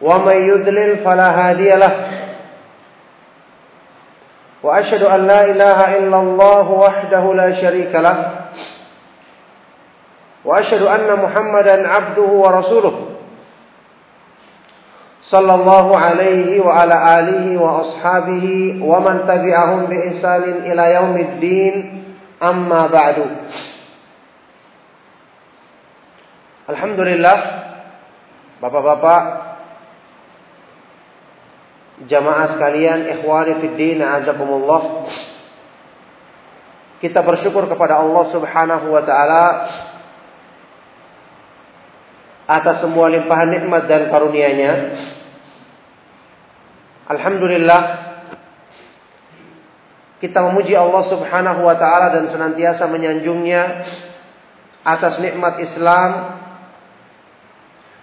ومن يذلل فلا هادي له. وأشهد أن لا إله إلا الله وحده لا شريك له. وأشهد أن محمدا عبده ورسوله. صلى الله عليه وعلى آله وأصحابه ومن تبعهم بإحسان إلى يوم الدين. أما بعد. Alhamdulillah Bapak-bapak jamaah sekalian, ikhwani fid din, azakumullah. Kita bersyukur kepada Allah Subhanahu wa taala atas semua limpahan nikmat dan karunia-Nya. Alhamdulillah kita memuji Allah Subhanahu wa taala dan senantiasa menyanjungnya atas nikmat Islam,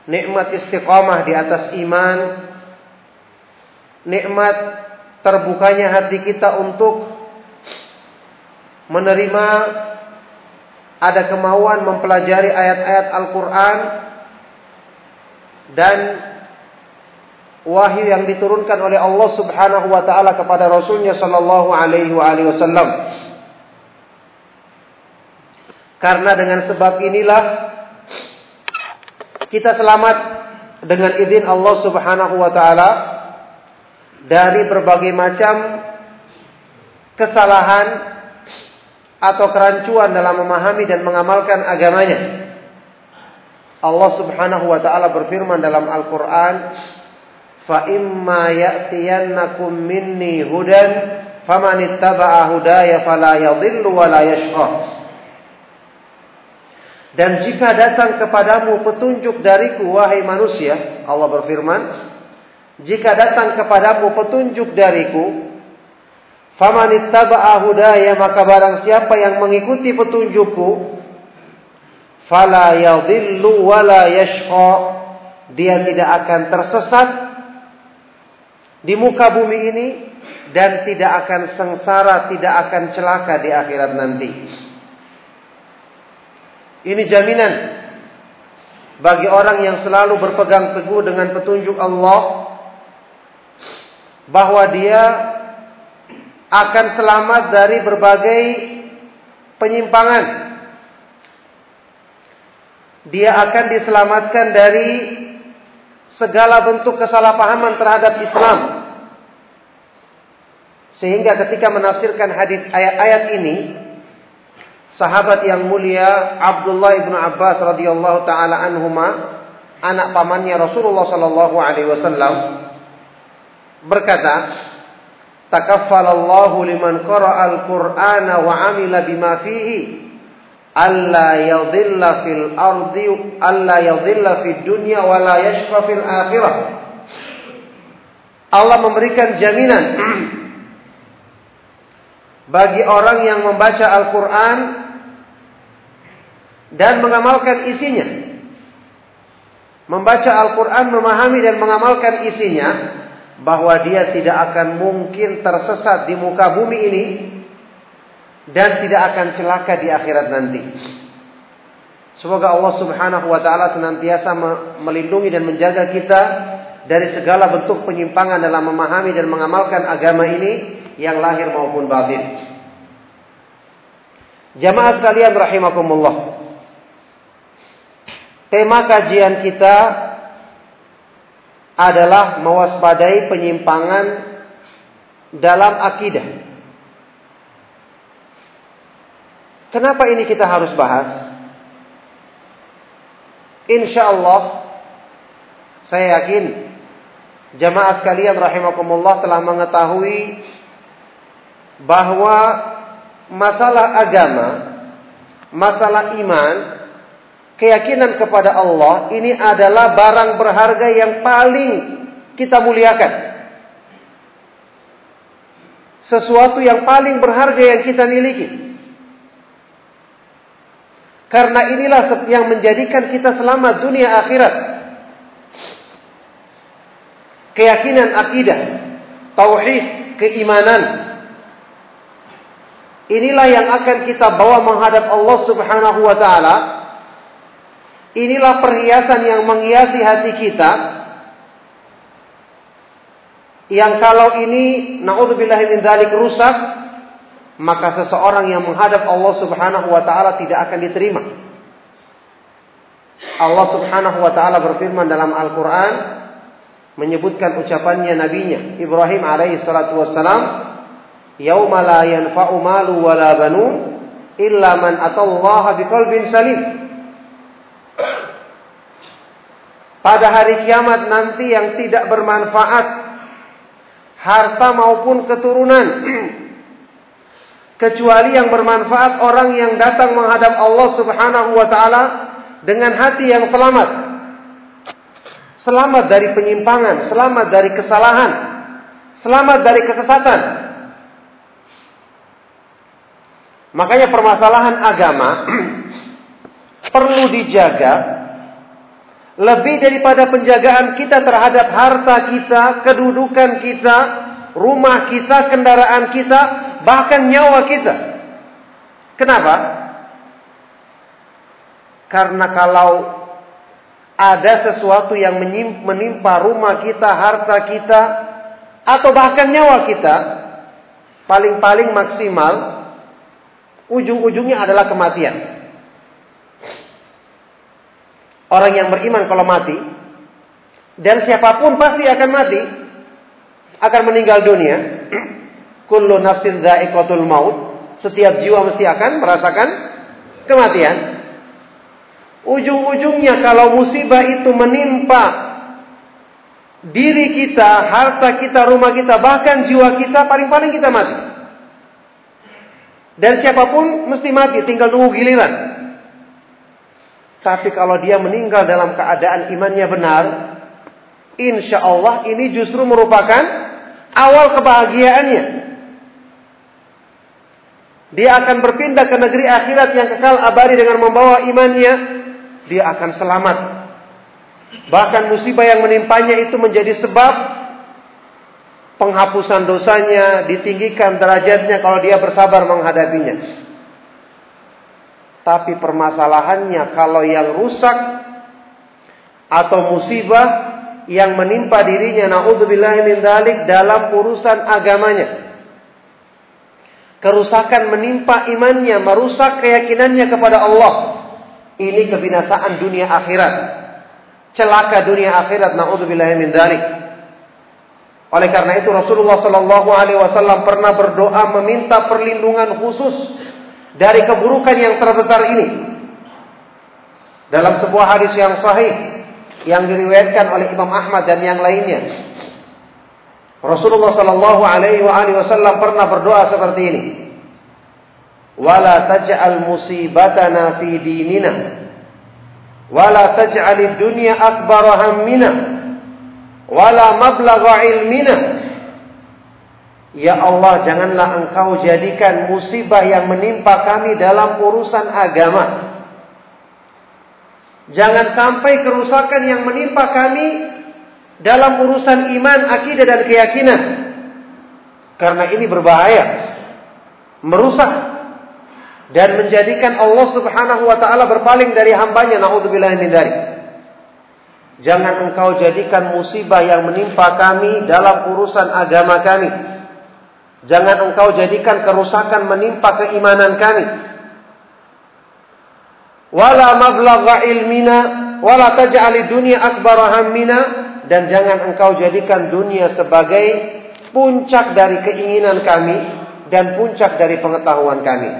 nikmat istiqamah di atas iman, nikmat terbukanya hati kita untuk menerima ada kemauan mempelajari ayat-ayat Al-Quran dan wahyu yang diturunkan oleh Allah Subhanahu wa taala kepada Rasulnya sallallahu alaihi wasallam. Karena dengan sebab inilah kita selamat dengan izin Allah Subhanahu wa taala dari berbagai macam kesalahan atau kerancuan dalam memahami dan mengamalkan agamanya. Allah Subhanahu wa taala berfirman dalam Al-Qur'an, "Fa imma ya'tiyannakum minni hudan faman ittaba'a hudaya fala yadhillu wa la yashqa." Dan jika datang kepadamu petunjuk dariku wahai manusia, Allah berfirman, jika datang kepadamu petunjuk dariku, faman hudaya maka barang siapa yang mengikuti petunjukku, fala yadhillu wala yashqa, dia tidak akan tersesat di muka bumi ini dan tidak akan sengsara, tidak akan celaka di akhirat nanti. Ini jaminan bagi orang yang selalu berpegang teguh dengan petunjuk Allah bahwa dia akan selamat dari berbagai penyimpangan. Dia akan diselamatkan dari segala bentuk kesalahpahaman terhadap Islam. Sehingga ketika menafsirkan hadis ayat-ayat ini, sahabat yang mulia Abdullah ibnu Abbas radhiyallahu taala anhuma, anak pamannya Rasulullah sallallahu alaihi wasallam, berkata, Takaffalallahu liman qara'al Qur'ana wa 'amila bima fihi alla yadhilla fil ardi alla yadhilla fid dunya wa la yashqa fil akhirah. Allah memberikan jaminan bagi orang yang membaca Al-Qur'an dan mengamalkan isinya. Membaca Al-Qur'an, memahami dan mengamalkan isinya bahwa dia tidak akan mungkin tersesat di muka bumi ini dan tidak akan celaka di akhirat nanti. Semoga Allah Subhanahu wa taala senantiasa melindungi dan menjaga kita dari segala bentuk penyimpangan dalam memahami dan mengamalkan agama ini yang lahir maupun batin. Jamaah sekalian rahimakumullah. Tema kajian kita adalah mewaspadai penyimpangan dalam akidah. Kenapa ini kita harus bahas? Insya Allah, saya yakin jamaah sekalian rahimakumullah telah mengetahui bahwa masalah agama, masalah iman keyakinan kepada Allah ini adalah barang berharga yang paling kita muliakan. Sesuatu yang paling berharga yang kita miliki. Karena inilah yang menjadikan kita selamat dunia akhirat. Keyakinan akidah, tauhid, keimanan. Inilah yang akan kita bawa menghadap Allah Subhanahu wa taala. Inilah perhiasan yang menghiasi hati kita. Yang kalau ini naudzubillah min dzalik rusak, maka seseorang yang menghadap Allah Subhanahu wa taala tidak akan diterima. Allah Subhanahu wa taala berfirman dalam Al-Qur'an menyebutkan ucapannya nabinya Ibrahim alaihi salatu wassalam, "Yauma la yanfa'u malu wala banun illa man atallaha biqalbin salim." Pada hari kiamat nanti yang tidak bermanfaat harta maupun keturunan kecuali yang bermanfaat orang yang datang menghadap Allah Subhanahu wa taala dengan hati yang selamat. Selamat dari penyimpangan, selamat dari kesalahan, selamat dari kesesatan. Makanya permasalahan agama perlu dijaga lebih daripada penjagaan kita terhadap harta kita, kedudukan kita, rumah kita, kendaraan kita, bahkan nyawa kita. Kenapa? Karena kalau ada sesuatu yang menimpa rumah kita, harta kita, atau bahkan nyawa kita, paling-paling maksimal, ujung-ujungnya adalah kematian. Orang yang beriman kalau mati, dan siapa pun pasti akan mati, akan meninggal dunia, Kullu nafsin dha'iqatul maut. Setiap jiwa mesti akan merasakan kematian. Ujung-ujungnya kalau musibah itu menimpa diri kita, harta kita, rumah kita, bahkan jiwa kita, paling-paling kita mati. Dan siapa pun mesti mati, tinggal tunggu giliran. Tapi kalau dia meninggal dalam keadaan imannya benar, insya Allah ini justru merupakan awal kebahagiaannya. Dia akan berpindah ke negeri akhirat yang kekal abadi dengan membawa imannya. Dia akan selamat. Bahkan musibah yang menimpanya itu menjadi sebab penghapusan dosanya, ditinggikan derajatnya kalau dia bersabar menghadapinya. Tapi permasalahannya kalau yang rusak atau musibah yang menimpa dirinya naudzubillahi min dalik dalam urusan agamanya Kerusakan menimpa imannya, merusak keyakinannya kepada Allah. Ini kebinasaan dunia akhirat. Celaka dunia akhirat. Naudzubillah min dzalik. Oleh karena itu Rasulullah Shallallahu Alaihi Wasallam pernah berdoa meminta perlindungan khusus dari keburukan yang terbesar ini. Dalam sebuah hadis yang sahih yang diriwayatkan oleh Imam Ahmad dan yang lainnya Rasulullah Shallallahu Alaihi Wasallam pernah berdoa seperti ini. Wala taj'al musibatana fi dinina. Wala taj'al dunya akbar hammina. Wala mablagha ilmina. Ya Allah, janganlah engkau jadikan musibah yang menimpa kami dalam urusan agama. Jangan sampai kerusakan yang menimpa kami dalam urusan iman, akidah dan keyakinan. Karena ini berbahaya. Merusak dan menjadikan Allah Subhanahu wa taala berpaling dari hambanya naudzubillah dzalik. Jangan engkau jadikan musibah yang menimpa kami dalam urusan agama kami. Jangan engkau jadikan kerusakan menimpa keimanan kami. Wala mablagha ilmina wala taj'ali dunya akbar hammina dan jangan engkau jadikan dunia sebagai puncak dari keinginan kami dan puncak dari pengetahuan kami.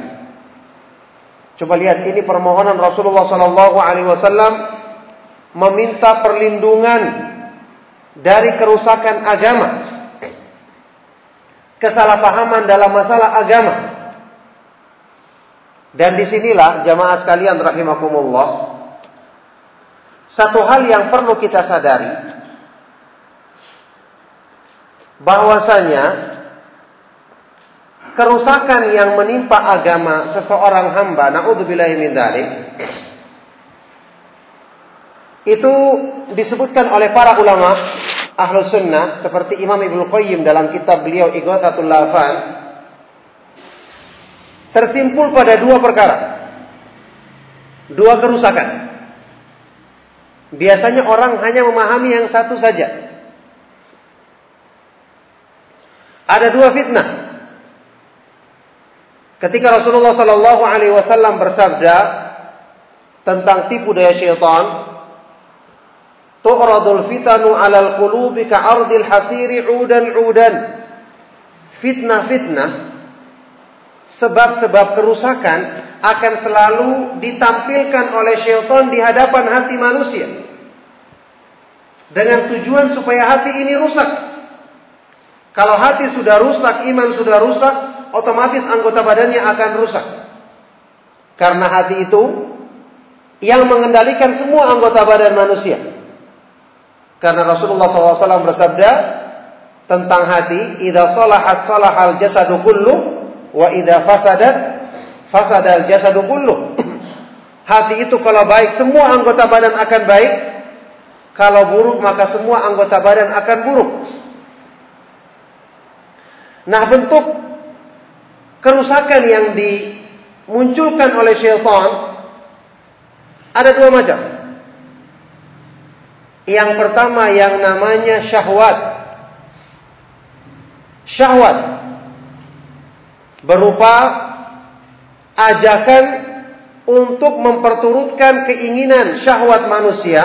Coba lihat ini permohonan Rasulullah Sallallahu Alaihi Wasallam meminta perlindungan dari kerusakan agama, kesalahpahaman dalam masalah agama. Dan di sinilah jamaah sekalian rahimakumullah, satu hal yang perlu kita sadari bahwasanya kerusakan yang menimpa agama seseorang hamba, naudzubillahi min dzalik, itu disebutkan oleh para ulama ahlu sunnah seperti Imam Ibnu Qayyim dalam kitab beliau Ighathatul Lafan tersimpul pada dua perkara. Dua kerusakan. Biasanya orang hanya memahami yang satu saja. Ada dua fitnah. Ketika Rasulullah Sallallahu Alaihi Wasallam bersabda tentang tipu daya syaitan, tu'radul fitanu 'alal qulubi ka'ardil hasiri 'udan 'udan. Fitnah-fitnah sebab-sebab kerusakan akan selalu ditampilkan oleh syaitan di hadapan hati manusia. Dengan tujuan supaya hati ini rusak. Kalau hati sudah rusak, iman sudah rusak, otomatis anggota badannya akan rusak. Karena hati itu yang mengendalikan semua anggota badan manusia. Karena Rasulullah SAW bersabda tentang hati, "Idza salahat salahal jasadu kullu wa idza fasadat fasadal jasadu kullu." Hati itu kalau baik semua anggota badan akan baik, kalau buruk maka semua anggota badan akan buruk. Nah bentuk kerusakan yang dimunculkan oleh syaitan ada dua macam. Yang pertama yang namanya syahwat. Syahwat berupa ajakan untuk memperturutkan keinginan syahwat manusia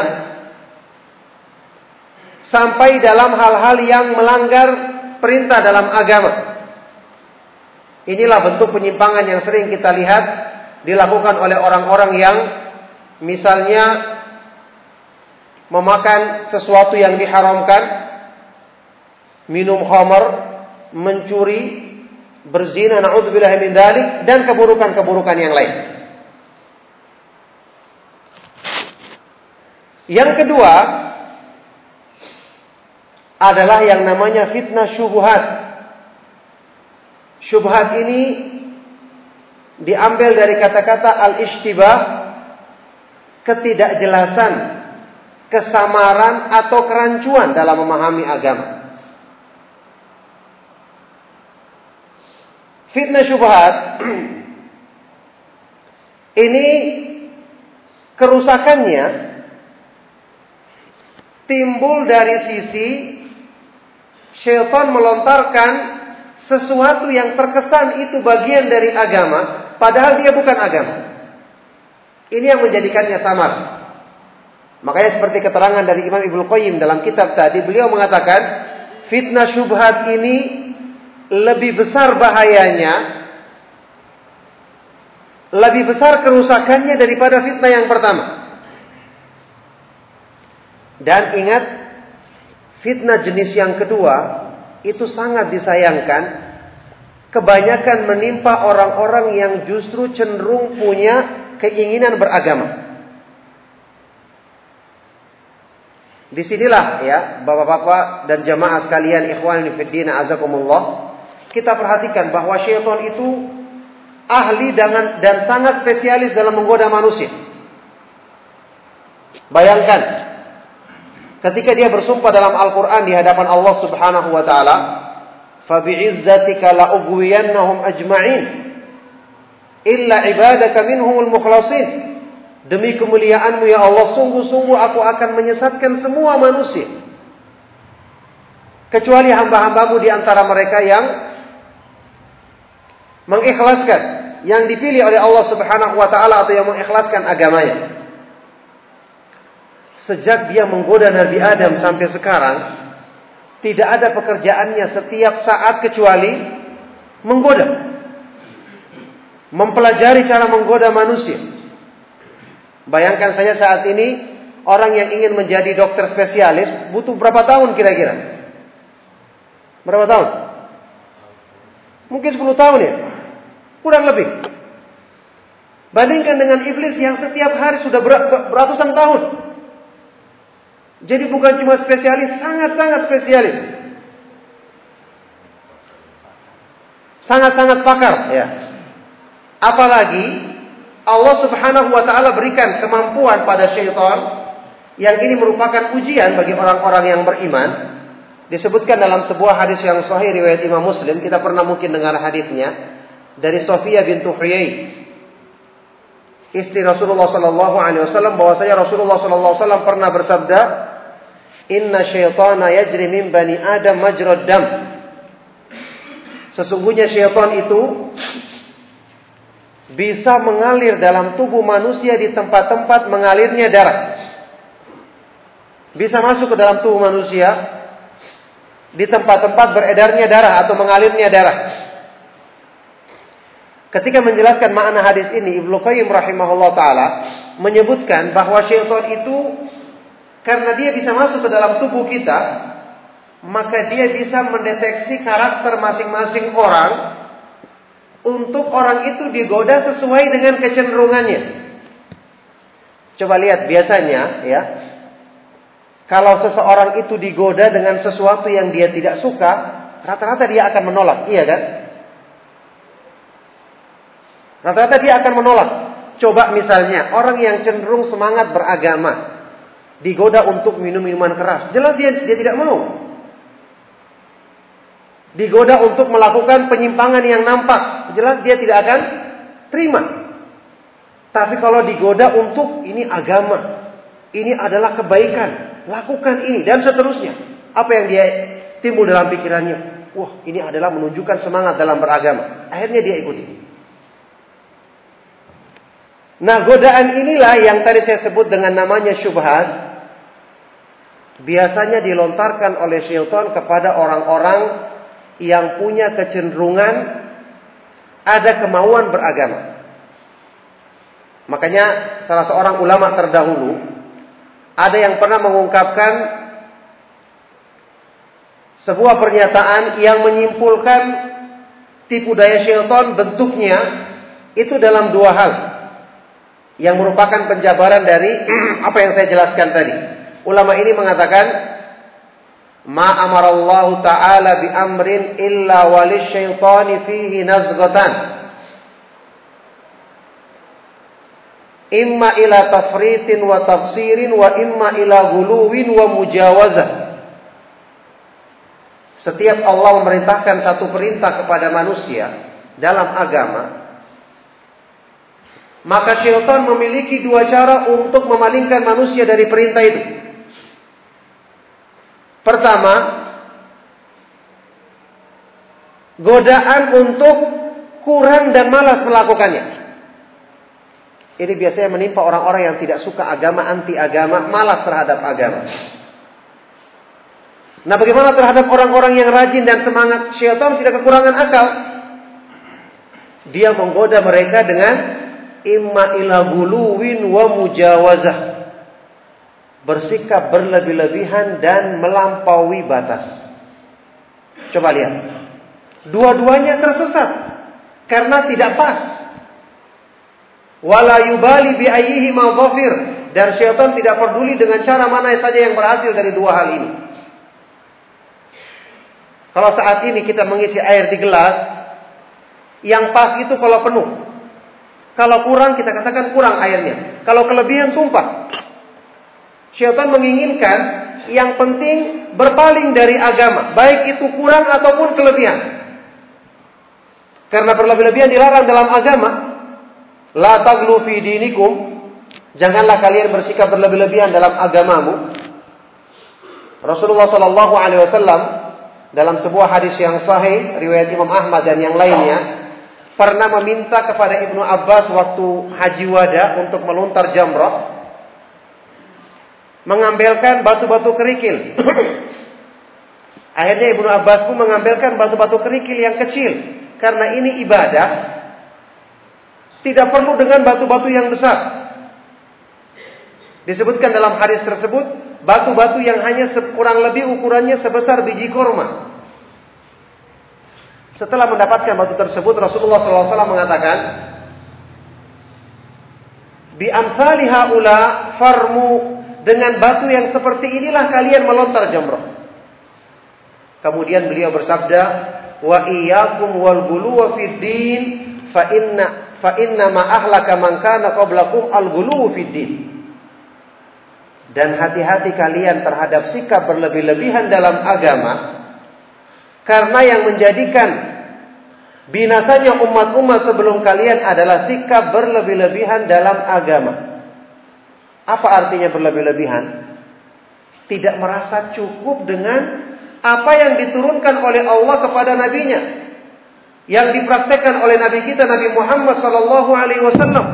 sampai dalam hal-hal yang melanggar perintah dalam agama. Inilah bentuk penyimpangan yang sering kita lihat dilakukan oleh orang-orang yang misalnya memakan sesuatu yang diharamkan, minum khamar, mencuri, berzina, naudzubillah min dalik dan keburukan-keburukan yang lain. Yang kedua, adalah yang namanya fitnah syubhat. Syubhat ini diambil dari kata-kata al-ishtibah, ketidakjelasan, kesamaran atau kerancuan dalam memahami agama. Fitnah syubhat ini kerusakannya timbul dari sisi syaitan melontarkan sesuatu yang terkesan itu bagian dari agama, padahal dia bukan agama. Ini yang menjadikannya samar. Makanya seperti keterangan dari Imam Ibnu Qayyim dalam kitab tadi, beliau mengatakan fitnah syubhat ini lebih besar bahayanya, lebih besar kerusakannya daripada fitnah yang pertama. Dan ingat Fitnah jenis yang kedua itu sangat disayangkan. Kebanyakan menimpa orang-orang yang justru cenderung punya keinginan beragama. Di sinilah ya bapak-bapak dan jamaah sekalian ikhwan fiddin azakumullah. Kita perhatikan bahwa syaitan itu ahli dengan dan sangat spesialis dalam menggoda manusia. Bayangkan ketika dia bersumpah dalam Al-Quran di hadapan Allah Subhanahu wa Ta'ala, "Fabi'izzatika la'ugwiyannahum ajma'in, illa ibadaka minhumul mukhlasin." Demi kemuliaanmu ya Allah, sungguh-sungguh aku akan menyesatkan semua manusia. Kecuali hamba-hambamu di antara mereka yang mengikhlaskan, yang dipilih oleh Allah Subhanahu wa taala atau yang mengikhlaskan agamanya. Sejak dia menggoda Nabi Adam sampai sekarang, tidak ada pekerjaannya setiap saat kecuali menggoda. Mempelajari cara menggoda manusia. Bayangkan saya saat ini orang yang ingin menjadi dokter spesialis butuh berapa tahun kira-kira? Berapa tahun? Mungkin 10 tahun ya. Kurang lebih. Bandingkan dengan iblis yang setiap hari sudah beratusan tahun jadi bukan cuma spesialis, sangat-sangat spesialis. Sangat-sangat pakar ya. Apalagi Allah Subhanahu wa taala berikan kemampuan pada syaitan yang ini merupakan ujian bagi orang-orang yang beriman. Disebutkan dalam sebuah hadis yang sahih riwayat Imam Muslim, kita pernah mungkin dengar hadisnya dari Sofia bintu Huyai. Istri Rasulullah sallallahu alaihi wasallam bahwasanya Rasulullah sallallahu alaihi wasallam pernah bersabda, "Inna syaitana yajri min bani Adam majrad dam." Sesungguhnya syaitan itu bisa mengalir dalam tubuh manusia di tempat-tempat mengalirnya darah. Bisa masuk ke dalam tubuh manusia di tempat-tempat beredarnya darah atau mengalirnya darah. Ketika menjelaskan makna hadis ini, Ibnu Qayyim rahimahullah taala menyebutkan bahwa syaitan itu karena dia bisa masuk ke dalam tubuh kita, maka dia bisa mendeteksi karakter masing-masing orang untuk orang itu digoda sesuai dengan kecenderungannya. Coba lihat biasanya ya. Kalau seseorang itu digoda dengan sesuatu yang dia tidak suka, rata-rata dia akan menolak, iya kan? Rata-rata dia akan menolak. Coba misalnya orang yang cenderung semangat beragama, digoda untuk minum minuman keras. Jelas dia dia tidak mau. Digoda untuk melakukan penyimpangan yang nampak, jelas dia tidak akan terima. Tapi kalau digoda untuk ini agama, ini adalah kebaikan, lakukan ini dan seterusnya. Apa yang dia timbul dalam pikirannya? Wah, ini adalah menunjukkan semangat dalam beragama. Akhirnya dia ikuti. Nah, godaan inilah yang tadi saya sebut dengan namanya syubhat biasanya dilontarkan oleh syaitan kepada orang-orang yang punya kecenderungan ada kemauan beragama. Makanya salah seorang ulama terdahulu ada yang pernah mengungkapkan sebuah pernyataan yang menyimpulkan tipu daya syaitan bentuknya itu dalam dua hal yang merupakan penjabaran dari apa yang saya jelaskan tadi. Ulama ini mengatakan ma amarallahu ta'ala bi amrin illa walisyaitani fihi nazghatan. Imma ila tafritin wa tafsirin wa imma ila guluwin wa mujawazah. Setiap Allah memerintahkan satu perintah kepada manusia dalam agama maka syaitan memiliki dua cara untuk memalingkan manusia dari perintah itu Pertama, godaan untuk kurang dan malas melakukannya. Ini biasanya menimpa orang-orang yang tidak suka agama, anti agama, malas terhadap agama. Nah, bagaimana terhadap orang-orang yang rajin dan semangat? Syaitan tidak kekurangan akal. Dia menggoda mereka dengan imma ila guluwin wa mujawazah bersikap berlebih-lebihan dan melampaui batas. Coba lihat. Dua-duanya tersesat karena tidak pas. Wala yubali bi ayyihi dan syaitan tidak peduli dengan cara mana saja yang berhasil dari dua hal ini. Kalau saat ini kita mengisi air di gelas, yang pas itu kalau penuh. Kalau kurang kita katakan kurang airnya. Kalau kelebihan tumpah. Syaitan menginginkan yang penting berpaling dari agama, baik itu kurang ataupun kelebihan. Karena berlebih-lebihan dilarang dalam agama. La taglu fi dinikum. Janganlah kalian bersikap berlebih-lebihan dalam agamamu. Rasulullah Shallallahu Alaihi Wasallam dalam sebuah hadis yang sahih riwayat Imam Ahmad dan yang lainnya pernah meminta kepada Ibnu Abbas waktu haji wada untuk melontar jamrah mengambilkan batu-batu kerikil. Akhirnya Ibnu Abbas pun mengambilkan batu-batu kerikil yang kecil karena ini ibadah tidak perlu dengan batu-batu yang besar. Disebutkan dalam hadis tersebut batu-batu yang hanya kurang lebih ukurannya sebesar biji kurma. Setelah mendapatkan batu tersebut Rasulullah SAW mengatakan Bi amsali haula farmu dengan batu yang seperti inilah kalian melontar jamrah. Kemudian beliau bersabda, wa iyyakum wal ghuluwa fid din fa inna fa inna ma ahlaka man kana qablakum al ghuluwu fid din. Dan hati-hati kalian terhadap sikap berlebih-lebihan dalam agama karena yang menjadikan binasanya umat-umat sebelum kalian adalah sikap berlebih-lebihan dalam agama. Apa artinya berlebih-lebihan? Tidak merasa cukup dengan apa yang diturunkan oleh Allah kepada nabinya yang dipraktekkan oleh nabi kita Nabi Muhammad sallallahu alaihi wasallam.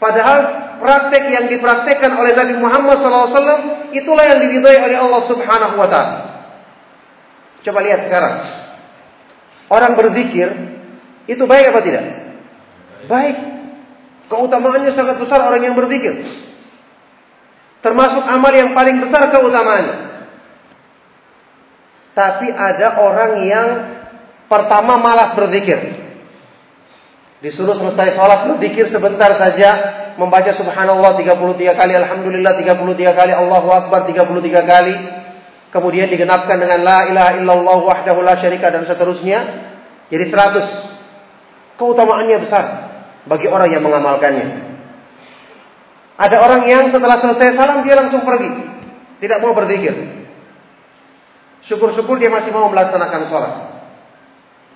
Padahal praktek yang dipraktekkan oleh Nabi Muhammad SAW itulah yang diridhai oleh Allah Subhanahu wa taala. Coba lihat sekarang. Orang berzikir itu baik apa tidak? Baik. Keutamaannya sangat besar orang yang berzikir. Termasuk amal yang paling besar keutamaannya. Tapi ada orang yang pertama malas berzikir. Disuruh selesai sholat berzikir sebentar saja. Membaca subhanallah 33 kali. Alhamdulillah 33 kali. Allahu Akbar 33 kali. Kemudian digenapkan dengan la ilaha illallah wahdahu la syarika dan seterusnya. Jadi 100. Keutamaannya besar. Bagi orang yang mengamalkannya. Ada orang yang setelah selesai salam dia langsung pergi. Tidak mau berzikir. Syukur-syukur dia masih mau melaksanakan sholat.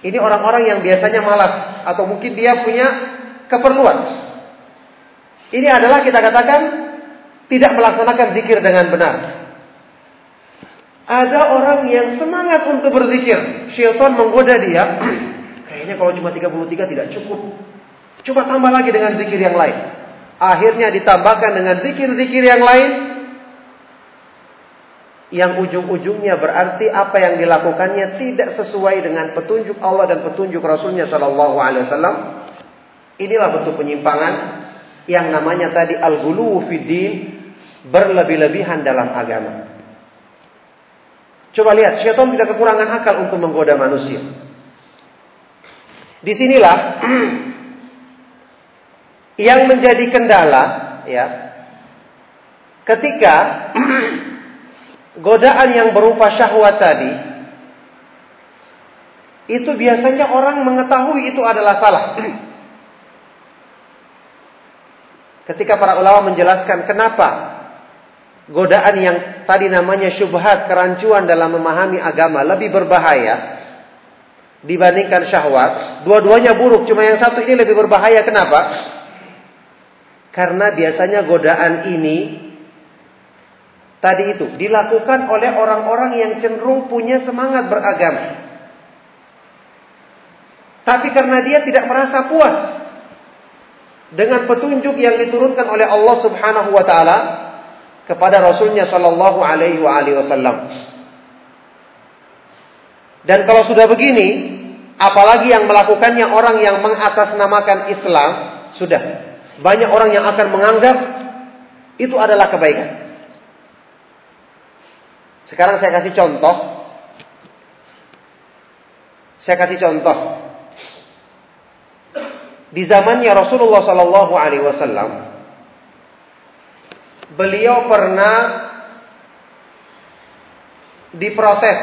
Ini orang-orang yang biasanya malas atau mungkin dia punya keperluan. Ini adalah kita katakan tidak melaksanakan zikir dengan benar. Ada orang yang semangat untuk berzikir. Syaitan menggoda dia. Kayaknya kalau cuma 33 tidak cukup. Coba tambah lagi dengan zikir yang lain. Akhirnya ditambahkan dengan zikir-zikir yang lain yang ujung-ujungnya berarti apa yang dilakukannya tidak sesuai dengan petunjuk Allah dan petunjuk Rasulnya Shallallahu Alaihi Wasallam. Inilah bentuk penyimpangan yang namanya tadi al-ghulu fiddin berlebih-lebihan dalam agama. Coba lihat, syaitan tidak kekurangan akal untuk menggoda manusia. Di sinilah yang menjadi kendala, ya, ketika godaan yang berupa syahwat tadi itu biasanya orang mengetahui itu adalah salah. Ketika para ulama menjelaskan kenapa godaan yang tadi namanya syubhat, kerancuan dalam memahami agama lebih berbahaya dibandingkan syahwat, dua-duanya buruk, cuma yang satu ini lebih berbahaya. Kenapa? Karena biasanya godaan ini tadi itu dilakukan oleh orang-orang yang cenderung punya semangat beragama. Tapi karena dia tidak merasa puas dengan petunjuk yang diturunkan oleh Allah Subhanahu wa taala kepada Rasulnya Shallallahu alaihi wasallam. Dan kalau sudah begini, apalagi yang melakukannya orang yang mengatasnamakan Islam, sudah banyak orang yang akan menganggap itu adalah kebaikan. Sekarang saya kasih contoh. Saya kasih contoh. Di zamannya Rasulullah Sallallahu Alaihi Wasallam, beliau pernah diprotes.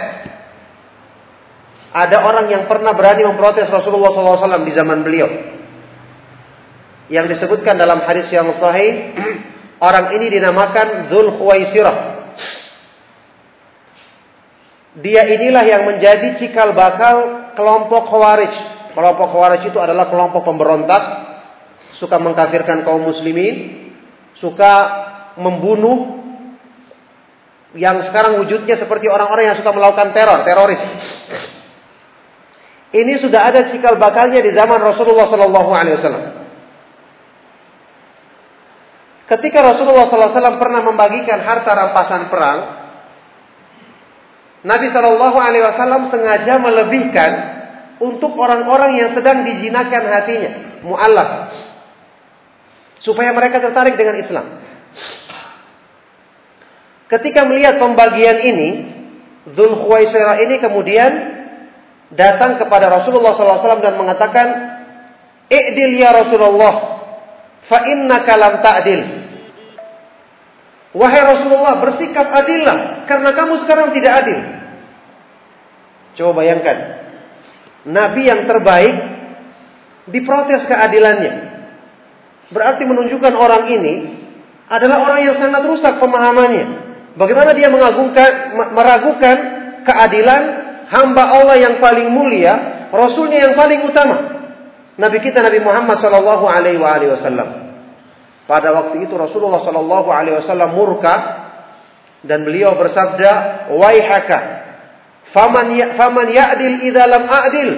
Ada orang yang pernah berani memprotes Rasulullah SAW di zaman beliau. Yang disebutkan dalam hadis yang sahih, orang ini dinamakan Dhul Khuwaisirah. Dia inilah yang menjadi cikal bakal kelompok Khawarij. Kelompok Khawarij itu adalah kelompok pemberontak, suka mengkafirkan kaum muslimin, suka membunuh yang sekarang wujudnya seperti orang-orang yang suka melakukan teror, teroris. Ini sudah ada cikal bakalnya di zaman Rasulullah Sallallahu Alaihi Wasallam. Ketika Rasulullah SAW pernah membagikan harta rampasan perang, Nabi Shallallahu Alaihi Wasallam sengaja melebihkan untuk orang-orang yang sedang dijinakan hatinya, mualaf, supaya mereka tertarik dengan Islam. Ketika melihat pembagian ini, Zul Khuwaisira ini kemudian datang kepada Rasulullah SAW dan mengatakan, I'dil ya Rasulullah, fa inna kalam ta'dil. Wahai Rasulullah, bersikap adillah karena kamu sekarang tidak adil. Coba bayangkan. Nabi yang terbaik diprotes keadilannya. Berarti menunjukkan orang ini adalah orang yang sangat rusak pemahamannya. Bagaimana dia mengagungkan, meragukan keadilan hamba Allah yang paling mulia, Rasulnya yang paling utama. Nabi kita Nabi Muhammad Sallallahu Alaihi Wasallam. Pada waktu itu Rasulullah Sallallahu Alaihi Wasallam murka dan beliau bersabda, "Waihaka, faman ya, faman ya'dil idza lam a'dil."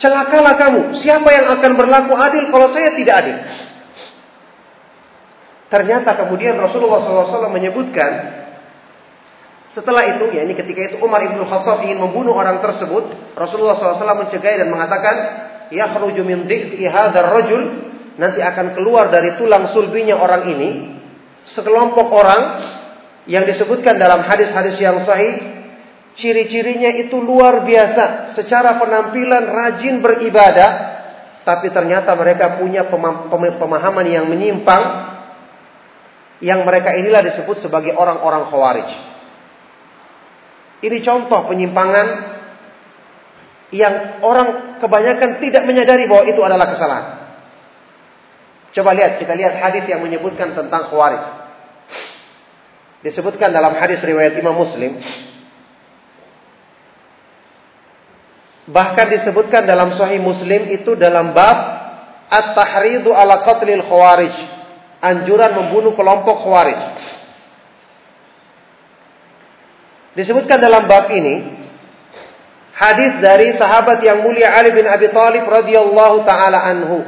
Celakalah kamu. Siapa yang akan berlaku adil kalau saya tidak adil? Ternyata kemudian Rasulullah SAW menyebutkan setelah itu, ya ini ketika itu Umar ibnu Khattab ingin membunuh orang tersebut, Rasulullah SAW mencegah dan mengatakan, ya min dhikti hadzal rajul nanti akan keluar dari tulang sulbinya orang ini sekelompok orang yang disebutkan dalam hadis-hadis yang sahih ciri-cirinya itu luar biasa secara penampilan rajin beribadah tapi ternyata mereka punya pemahaman yang menyimpang yang mereka inilah disebut sebagai orang-orang khawarij. Ini contoh penyimpangan yang orang kebanyakan tidak menyadari bahwa itu adalah kesalahan. Coba lihat, kita lihat hadis yang menyebutkan tentang khawarij. Disebutkan dalam hadis riwayat Imam Muslim. Bahkan disebutkan dalam Sahih Muslim itu dalam bab At-Tahridu ala qatlil khawarij. Anjuran membunuh kelompok khawarij. Disebutkan dalam bab ini hadis dari sahabat yang mulia Ali bin Abi Thalib radhiyallahu taala anhu.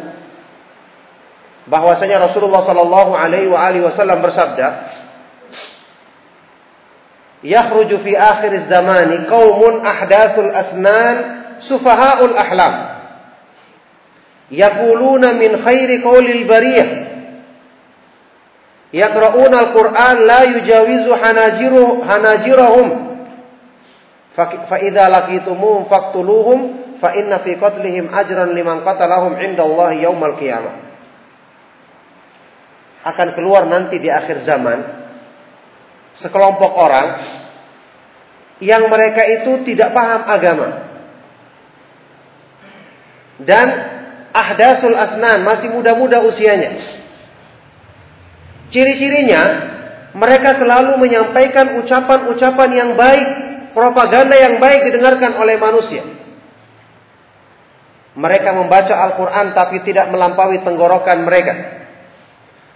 Bahwasanya Rasulullah sallallahu alaihi wasallam bersabda yakhruju fi akhir zamani qaumun ahdasul asnan sufahaul ahlam. Yaquluna min khairi qawlil bariyah. Yaqra'una al-Qur'an la yujawizu hanajiru hanajirahum fa idza laqitumuhum faqtuluhum fa inna fi qatlihim ajran liman qatalahum indallahi yaumal qiyamah akan keluar nanti di akhir zaman sekelompok orang yang mereka itu tidak paham agama. Dan ahdasul asnan masih muda-muda usianya. Ciri-cirinya mereka selalu menyampaikan ucapan-ucapan yang baik, propaganda yang baik didengarkan oleh manusia. Mereka membaca Al-Quran tapi tidak melampaui tenggorokan mereka.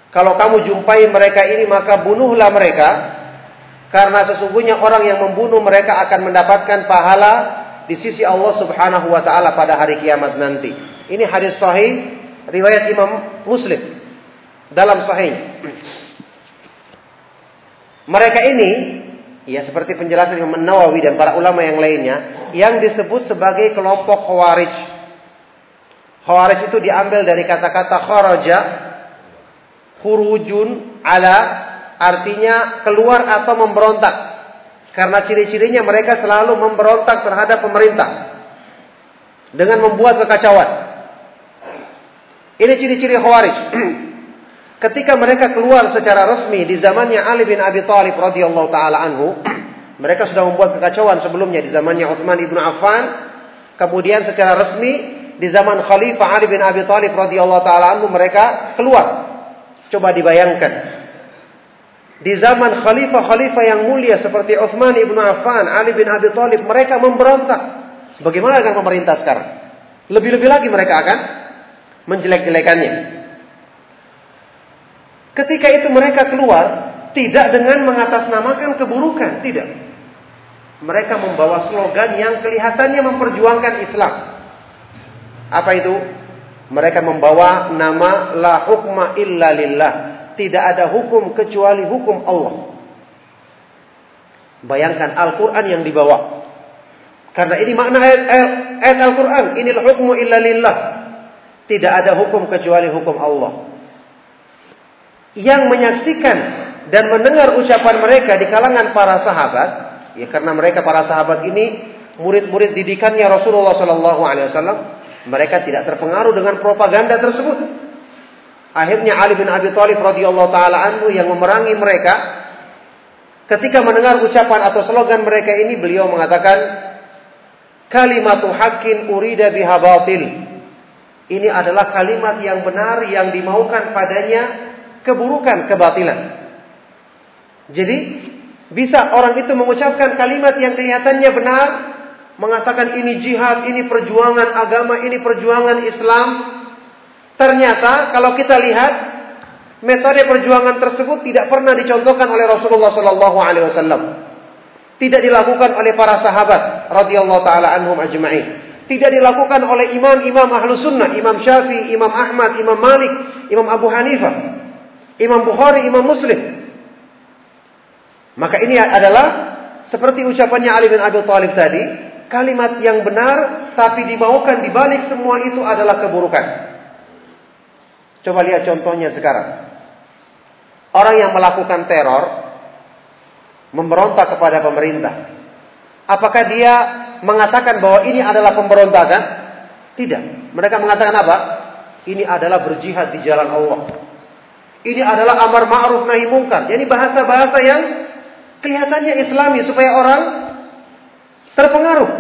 Kalau kamu jumpai mereka ini maka bunuhlah mereka karena sesungguhnya orang yang membunuh mereka akan mendapatkan pahala di sisi Allah Subhanahu wa taala pada hari kiamat nanti. Ini hadis sahih riwayat Imam Muslim dalam sahih. Mereka ini ya seperti penjelasan Imam Nawawi dan para ulama yang lainnya yang disebut sebagai kelompok Khawarij. Khawarij itu diambil dari kata-kata kharaja khurujun ala artinya keluar atau memberontak. Karena ciri-cirinya mereka selalu memberontak terhadap pemerintah dengan membuat kekacauan. Ini ciri-ciri Khawarij. Ketika mereka keluar secara resmi di zamannya Ali bin Abi Thalib radhiyallahu taala anhu, mereka sudah membuat kekacauan sebelumnya di zamannya Utsman ibnu Affan, kemudian secara resmi di zaman Khalifah Ali bin Abi Thalib radhiyallahu taala anhu mereka keluar. Coba dibayangkan di zaman khalifah-khalifah yang mulia seperti Uthman ibnu Affan, Ali bin Abi Thalib, mereka memberontak. Bagaimana dengan pemerintah sekarang? Lebih-lebih lagi mereka akan menjelek-jelekannya. Ketika itu mereka keluar tidak dengan mengatasnamakan keburukan, tidak. Mereka membawa slogan yang kelihatannya memperjuangkan Islam. Apa itu? Mereka membawa nama la hukma illa lillah tidak ada hukum kecuali hukum Allah. Bayangkan Al-Quran yang dibawa. Karena ini makna ayat, ayat, ayat Al-Quran. Inilah hukmu illa lillah. Tidak ada hukum kecuali hukum Allah. Yang menyaksikan dan mendengar ucapan mereka di kalangan para sahabat, ya karena mereka para sahabat ini murid-murid didikannya Rasulullah Sallallahu Alaihi Wasallam, mereka tidak terpengaruh dengan propaganda tersebut. Akhirnya Ali bin Abi Thalib radhiyallahu taala anhu yang memerangi mereka. Ketika mendengar ucapan atau slogan mereka ini, beliau mengatakan, kalimatu haqqin urida biha batil. Ini adalah kalimat yang benar yang dimaukan padanya keburukan, kebatilan. Jadi bisa orang itu mengucapkan kalimat yang kelihatannya benar, mengatakan ini jihad, ini perjuangan agama, ini perjuangan Islam. Ternyata kalau kita lihat metode perjuangan tersebut tidak pernah dicontohkan oleh Rasulullah Sallallahu Alaihi Wasallam. Tidak dilakukan oleh para sahabat radhiyallahu taala anhum ajma'in. Tidak dilakukan oleh imam-imam ahlu sunnah, Imam Syafi'i, Imam Ahmad, Imam Malik, Imam Abu Hanifah, Imam Bukhari, Imam Muslim. Maka ini adalah seperti ucapannya Ali bin Abi Thalib tadi, kalimat yang benar tapi dimaukan di balik semua itu adalah keburukan. Coba lihat contohnya sekarang. Orang yang melakukan teror memberontak kepada pemerintah. Apakah dia mengatakan bahwa ini adalah pemberontakan? Tidak. Mereka mengatakan apa? Ini adalah berjihad di jalan Allah. Ini adalah amar ma'ruf nahi mungkar. Jadi bahasa-bahasa yang kelihatannya islami supaya orang terpengaruh.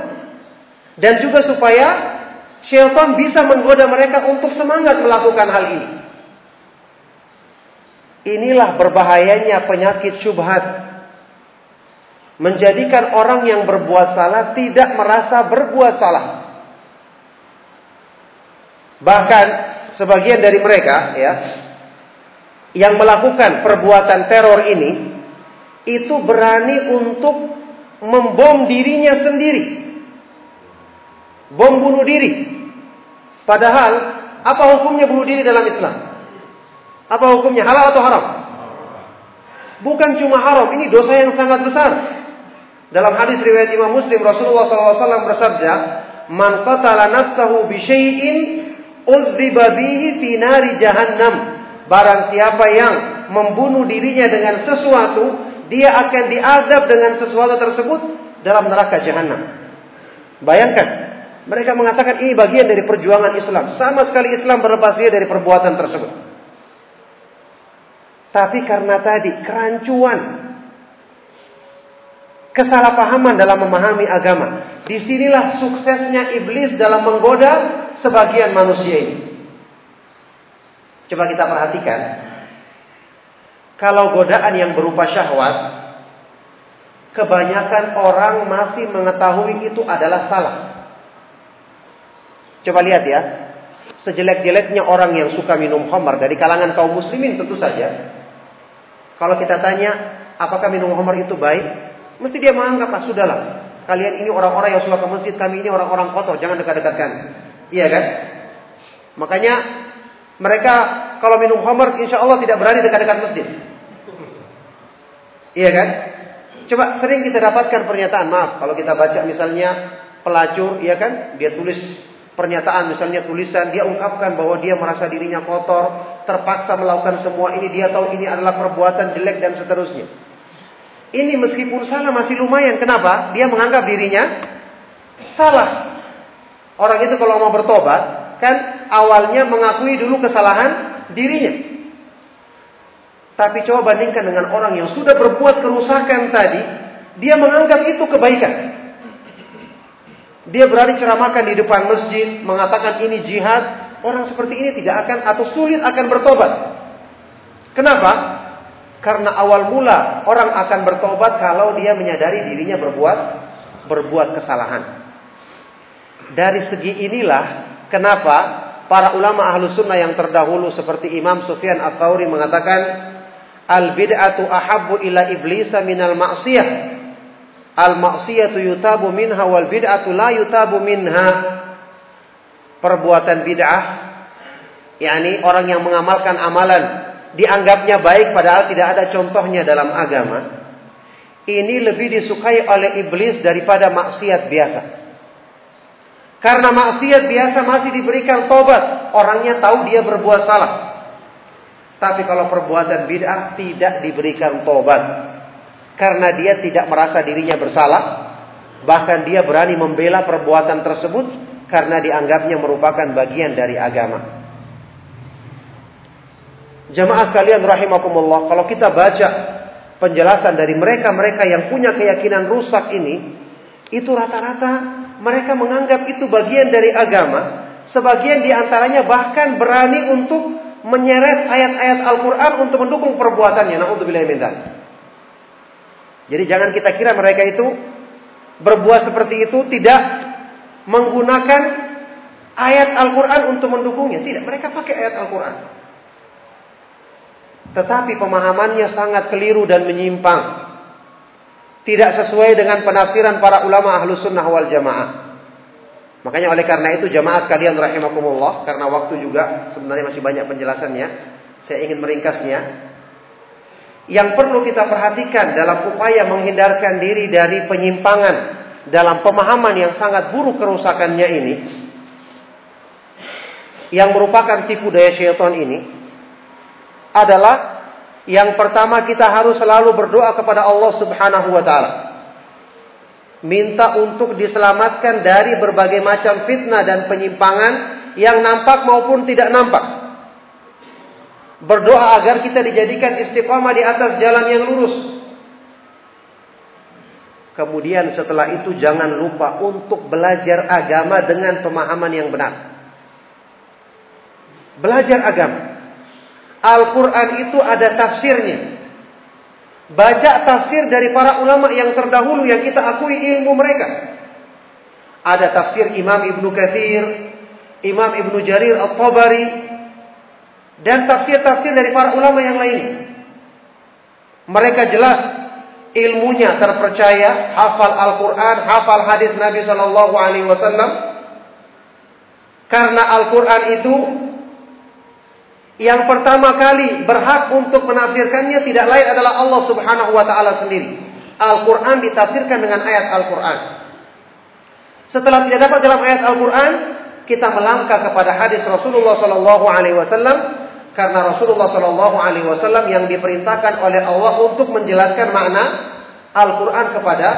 Dan juga supaya syaitan bisa menggoda mereka untuk semangat melakukan hal ini. Inilah berbahayanya penyakit syubhat menjadikan orang yang berbuat salah tidak merasa berbuat salah. Bahkan sebagian dari mereka ya yang melakukan perbuatan teror ini itu berani untuk membom dirinya sendiri. Bom bunuh diri. Padahal apa hukumnya bunuh diri dalam Islam? Apa hukumnya halal atau haram? Bukan cuma haram, ini dosa yang sangat besar. Dalam hadis riwayat Imam Muslim Rasulullah SAW bersabda, "Man qatala nafsahu bi syai'in udziba bihi fi nari jahannam." Barang siapa yang membunuh dirinya dengan sesuatu, dia akan diadab dengan sesuatu tersebut dalam neraka jahanam. Bayangkan, mereka mengatakan ini bagian dari perjuangan Islam. Sama sekali Islam berlepas diri dari perbuatan tersebut. Tapi karena tadi kerancuan kesalahpahaman dalam memahami agama. Di sinilah suksesnya iblis dalam menggoda sebagian manusia ini. Coba kita perhatikan. Kalau godaan yang berupa syahwat, kebanyakan orang masih mengetahui itu adalah salah. Coba lihat ya, sejelek-jeleknya orang yang suka minum khamar dari kalangan kaum muslimin tentu saja. Kalau kita tanya, apakah minum khamar itu baik? Mesti dia menganggap, ah sudahlah. Kalian ini orang-orang yang suka ke masjid, kami ini orang-orang kotor, jangan dekat-dekatkan. Iya kan? Makanya mereka kalau minum khamar insya Allah tidak berani dekat-dekat masjid. Iya kan? Coba sering kita dapatkan pernyataan, maaf kalau kita baca misalnya pelacur, iya kan? Dia tulis pernyataan misalnya tulisan, dia ungkapkan bahwa dia merasa dirinya kotor, terpaksa melakukan semua ini, dia tahu ini adalah perbuatan jelek dan seterusnya. Ini meskipun salah masih lumayan. Kenapa? Dia menganggap dirinya salah. Orang itu kalau mau bertobat, kan awalnya mengakui dulu kesalahan dirinya. Tapi coba bandingkan dengan orang yang sudah berbuat kerusakan tadi, dia menganggap itu kebaikan. Dia berani ceramahkan di depan masjid, mengatakan ini jihad. Orang seperti ini tidak akan atau sulit akan bertobat. Kenapa? Karena awal mula orang akan bertobat kalau dia menyadari dirinya berbuat berbuat kesalahan. Dari segi inilah kenapa para ulama ahlu sunnah yang terdahulu seperti Imam Sufyan At-Tauri mengatakan al bid'atu ahabbu ila iblisa minal ma'siyah. Al ma'siyatu yutabu minha wal bid'atu la yutabu minha. Perbuatan bid'ah yakni orang yang mengamalkan amalan dianggapnya baik padahal tidak ada contohnya dalam agama, ini lebih disukai oleh iblis daripada maksiat biasa. Karena maksiat biasa masih diberikan tobat, orangnya tahu dia berbuat salah. Tapi kalau perbuatan bid'ah tidak diberikan tobat. Karena dia tidak merasa dirinya bersalah, bahkan dia berani membela perbuatan tersebut karena dianggapnya merupakan bagian dari agama. Jamaah sekalian rahimakumullah, kalau kita baca penjelasan dari mereka-mereka yang punya keyakinan rusak ini, Itu rata-rata mereka menganggap itu bagian dari agama. Sebagian di antaranya bahkan berani untuk menyeret ayat-ayat Al-Quran untuk mendukung perbuatannya. Na'udzubillah min Jadi jangan kita kira mereka itu berbuat seperti itu tidak menggunakan ayat Al-Quran untuk mendukungnya. Tidak, mereka pakai ayat Al-Quran. Tetapi pemahamannya sangat keliru dan menyimpang tidak sesuai dengan penafsiran para ulama ahlu sunnah wal jamaah. Makanya oleh karena itu jamaah sekalian rahimakumullah, karena waktu juga sebenarnya masih banyak penjelasannya, saya ingin meringkasnya. Yang perlu kita perhatikan dalam upaya menghindarkan diri dari penyimpangan dalam pemahaman yang sangat buruk kerusakannya ini, yang merupakan tipu daya syaitan ini, adalah yang pertama kita harus selalu berdoa kepada Allah Subhanahu wa taala. Minta untuk diselamatkan dari berbagai macam fitnah dan penyimpangan yang nampak maupun tidak nampak. Berdoa agar kita dijadikan istiqomah di atas jalan yang lurus. Kemudian setelah itu jangan lupa untuk belajar agama dengan pemahaman yang benar. Belajar agama. Al-Quran itu ada tafsirnya. Baca tafsir dari para ulama yang terdahulu yang kita akui ilmu mereka. Ada tafsir Imam Ibnu Kathir, Imam Ibnu Jarir Al-Tabari, dan tafsir-tafsir dari para ulama yang lain. Mereka jelas ilmunya terpercaya, hafal Al-Quran, hafal hadis Nabi Wasallam. Karena Al-Quran itu yang pertama kali berhak untuk menafsirkannya tidak lain adalah Allah Subhanahu wa taala sendiri. Al-Qur'an ditafsirkan dengan ayat Al-Qur'an. Setelah tidak dapat dalam ayat Al-Qur'an, kita melangkah kepada hadis Rasulullah sallallahu alaihi wasallam karena Rasulullah sallallahu alaihi wasallam yang diperintahkan oleh Allah untuk menjelaskan makna Al-Qur'an kepada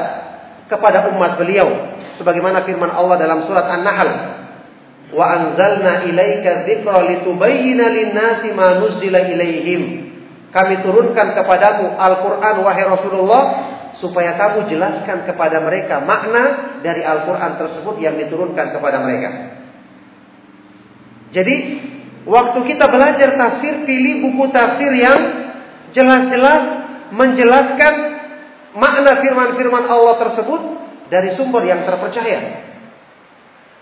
kepada umat beliau sebagaimana firman Allah dalam surat An-Nahl wa anzalna ilaika dzikra litubayyana lin-nasi ma nuzila ilaihim. Kami turunkan kepadamu Al-Qur'an wahai Rasulullah supaya kamu jelaskan kepada mereka makna dari Al-Qur'an tersebut yang diturunkan kepada mereka. Jadi, waktu kita belajar tafsir, pilih buku tafsir yang jelas-jelas menjelaskan makna firman-firman Allah tersebut dari sumber yang terpercaya.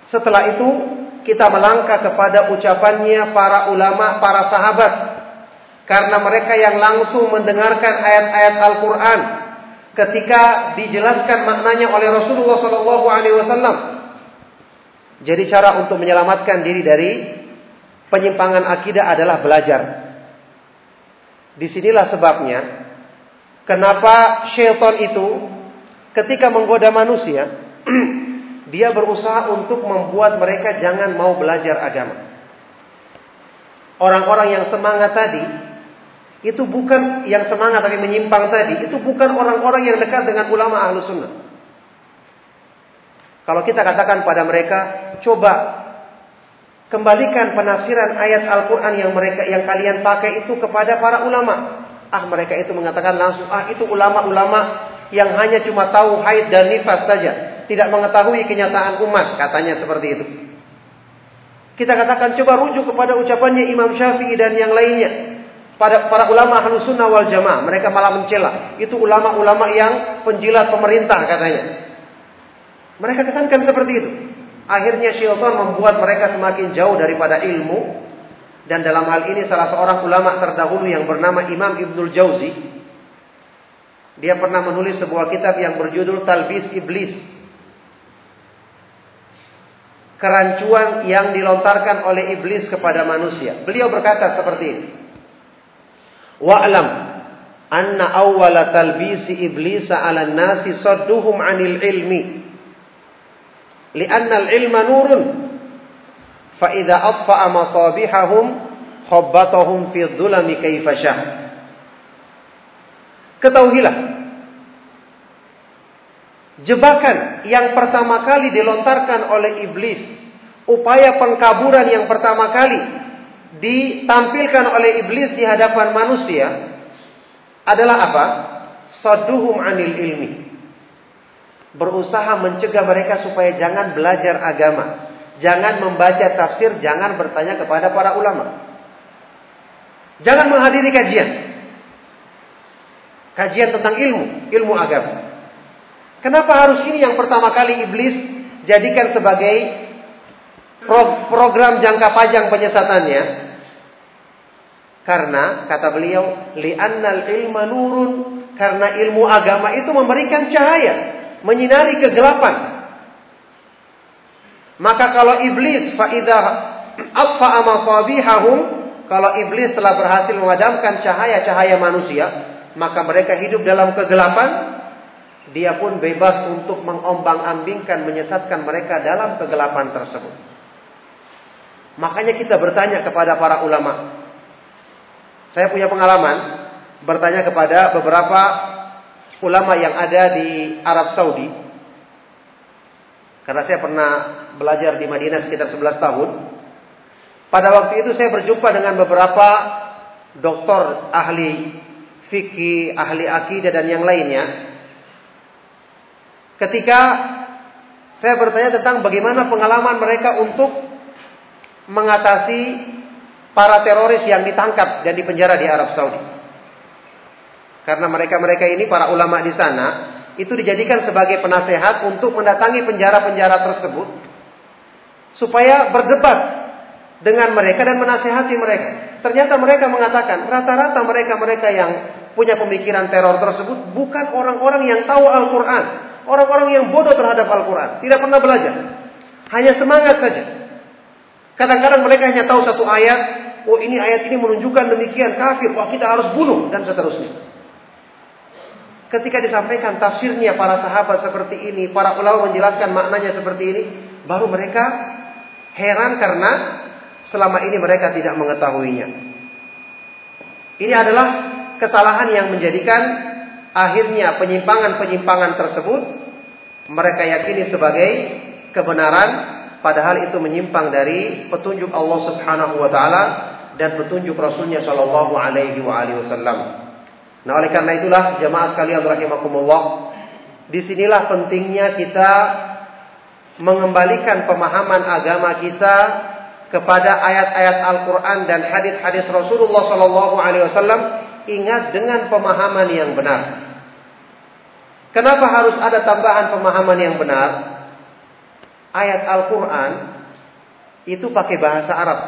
Setelah itu, kita melangkah kepada ucapannya para ulama, para sahabat. Karena mereka yang langsung mendengarkan ayat-ayat Al-Quran ketika dijelaskan maknanya oleh Rasulullah SAW. Jadi cara untuk menyelamatkan diri dari penyimpangan akidah adalah belajar. Di sinilah sebabnya kenapa syaitan itu ketika menggoda manusia dia berusaha untuk membuat mereka jangan mau belajar agama. Orang-orang yang semangat tadi itu bukan yang semangat tapi menyimpang tadi, itu bukan orang-orang yang dekat dengan ulama ahlu sunnah. Kalau kita katakan pada mereka, coba kembalikan penafsiran ayat Al-Quran yang mereka yang kalian pakai itu kepada para ulama. Ah mereka itu mengatakan langsung, ah itu ulama-ulama yang hanya cuma tahu haid dan nifas saja tidak mengetahui kenyataan umat, katanya seperti itu. Kita katakan coba rujuk kepada ucapannya Imam Syafi'i dan yang lainnya. Pada para ulama ahlu sunnah wal jamaah. Mereka malah mencela. Itu ulama-ulama yang penjilat pemerintah katanya. Mereka kesankan seperti itu. Akhirnya syaitan membuat mereka semakin jauh daripada ilmu. Dan dalam hal ini salah seorang ulama terdahulu yang bernama Imam Ibnul Jauzi. Dia pernah menulis sebuah kitab yang berjudul Talbis Iblis kerancuan yang dilontarkan oleh iblis kepada manusia. Beliau berkata seperti ini. Wa'lam anna awwala talbisi iblis 'ala nasi sadduhum 'anil ilmi. Li'anna al-ilma nurun. Fa idza atfa'a masabihahum khabbatahum fi dhulami kaifa Ketahuilah Jebakan yang pertama kali dilontarkan oleh iblis, upaya pengkaburan yang pertama kali ditampilkan oleh iblis di hadapan manusia adalah apa? Saduhum anil ilmi. berusaha mencegah mereka supaya jangan belajar agama, jangan membaca tafsir, jangan bertanya kepada para ulama. Jangan menghadiri kajian. Kajian tentang ilmu, ilmu agama. Kenapa harus ini yang pertama kali iblis jadikan sebagai program jangka panjang penyesatannya? Karena kata beliau, li'annal ilma nurun, karena ilmu agama itu memberikan cahaya, menyinari kegelapan. Maka kalau iblis amasabihahum, kalau iblis telah berhasil memadamkan cahaya-cahaya manusia, maka mereka hidup dalam kegelapan, dia pun bebas untuk mengombang-ambingkan, menyesatkan mereka dalam kegelapan tersebut. Makanya kita bertanya kepada para ulama. Saya punya pengalaman bertanya kepada beberapa ulama yang ada di Arab Saudi. Karena saya pernah belajar di Madinah sekitar 11 tahun. Pada waktu itu saya berjumpa dengan beberapa doktor ahli fikih, ahli akidah dan yang lainnya. Ketika saya bertanya tentang bagaimana pengalaman mereka untuk mengatasi para teroris yang ditangkap dan dipenjara di Arab Saudi. Karena mereka-mereka ini para ulama di sana itu dijadikan sebagai penasehat untuk mendatangi penjara-penjara tersebut supaya berdebat dengan mereka dan menasehati mereka. Ternyata mereka mengatakan rata-rata mereka-mereka yang punya pemikiran teror tersebut bukan orang-orang yang tahu Al-Quran, orang-orang yang bodoh terhadap Al-Quran, tidak pernah belajar, hanya semangat saja. Kadang-kadang mereka hanya tahu satu ayat, oh ini ayat ini menunjukkan demikian kafir, wah kita harus bunuh dan seterusnya. Ketika disampaikan tafsirnya para sahabat seperti ini, para ulama menjelaskan maknanya seperti ini, baru mereka heran karena selama ini mereka tidak mengetahuinya. Ini adalah kesalahan yang menjadikan akhirnya penyimpangan-penyimpangan tersebut mereka yakini sebagai kebenaran padahal itu menyimpang dari petunjuk Allah Subhanahu wa taala dan petunjuk Rasulnya Shallallahu alaihi wasallam. Nah oleh karena itulah jemaah sekalian rahimakumullah, di sinilah pentingnya kita mengembalikan pemahaman agama kita kepada ayat-ayat Al-Quran dan hadis-hadis Rasulullah Sallallahu Alaihi Wasallam ingat dengan pemahaman yang benar. Kenapa harus ada tambahan pemahaman yang benar? Ayat Al-Quran itu pakai bahasa Arab.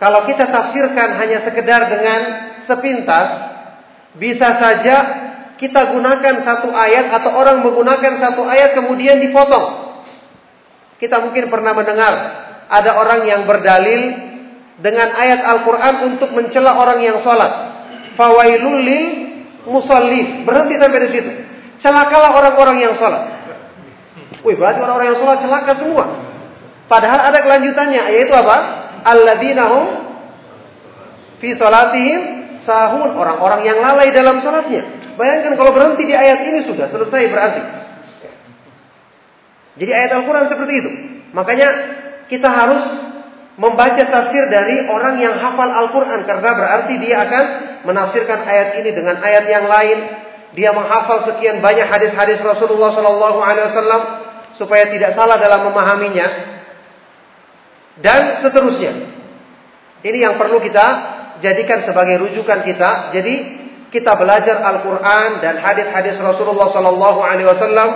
Kalau kita tafsirkan hanya sekedar dengan sepintas, bisa saja kita gunakan satu ayat atau orang menggunakan satu ayat kemudian dipotong. Kita mungkin pernah mendengar ada orang yang berdalil dengan ayat Al-Quran untuk mencela orang yang sholat. Fawailul lil musalli. Berhenti sampai di situ. Celakalah orang-orang yang sholat. Wih, berarti orang-orang yang sholat celaka semua. Padahal ada kelanjutannya, yaitu apa? Alladinahum fi sholatihim sahun orang-orang yang lalai dalam sholatnya. Bayangkan kalau berhenti di ayat ini sudah selesai berarti. Jadi ayat Al-Quran seperti itu. Makanya kita harus membaca tafsir dari orang yang hafal Al-Quran. Karena berarti dia akan menafsirkan ayat ini dengan ayat yang lain. Dia menghafal sekian banyak hadis-hadis Rasulullah SAW supaya tidak salah dalam memahaminya. Dan seterusnya. Ini yang perlu kita jadikan sebagai rujukan kita. Jadi kita belajar Al-Quran dan hadis-hadis Rasulullah Sallallahu Alaihi Wasallam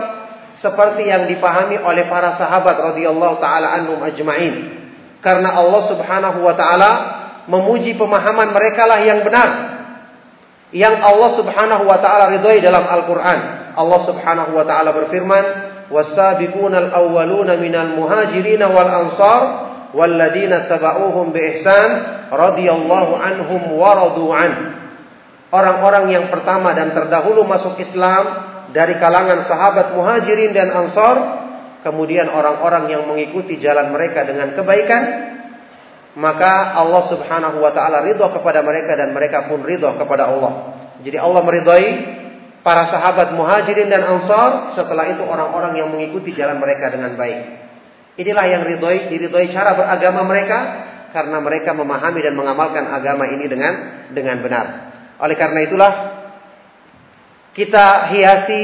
seperti yang dipahami oleh para sahabat radhiyallahu taala anhum ajma'in. Karena Allah Subhanahu wa taala memuji pemahaman mereka lah yang benar. Yang Allah Subhanahu wa taala ridhoi dalam Al-Qur'an. Allah Subhanahu wa taala berfirman, "Was-sabiqunal awwaluna minal muhajirin wal ansar walladzina tabauhum bi ihsan radhiyallahu anhum wa an. Orang-orang yang pertama dan terdahulu masuk Islam dari kalangan sahabat Muhajirin dan Ansar, kemudian orang-orang yang mengikuti jalan mereka dengan kebaikan, maka Allah Subhanahu wa taala ridha kepada mereka dan mereka pun ridha kepada Allah. Jadi Allah meridhai para sahabat Muhajirin dan Ansar, setelah itu orang-orang yang mengikuti jalan mereka dengan baik. Inilah yang ridhoi, diridhoi cara beragama mereka karena mereka memahami dan mengamalkan agama ini dengan dengan benar. Oleh karena itulah kita hiasi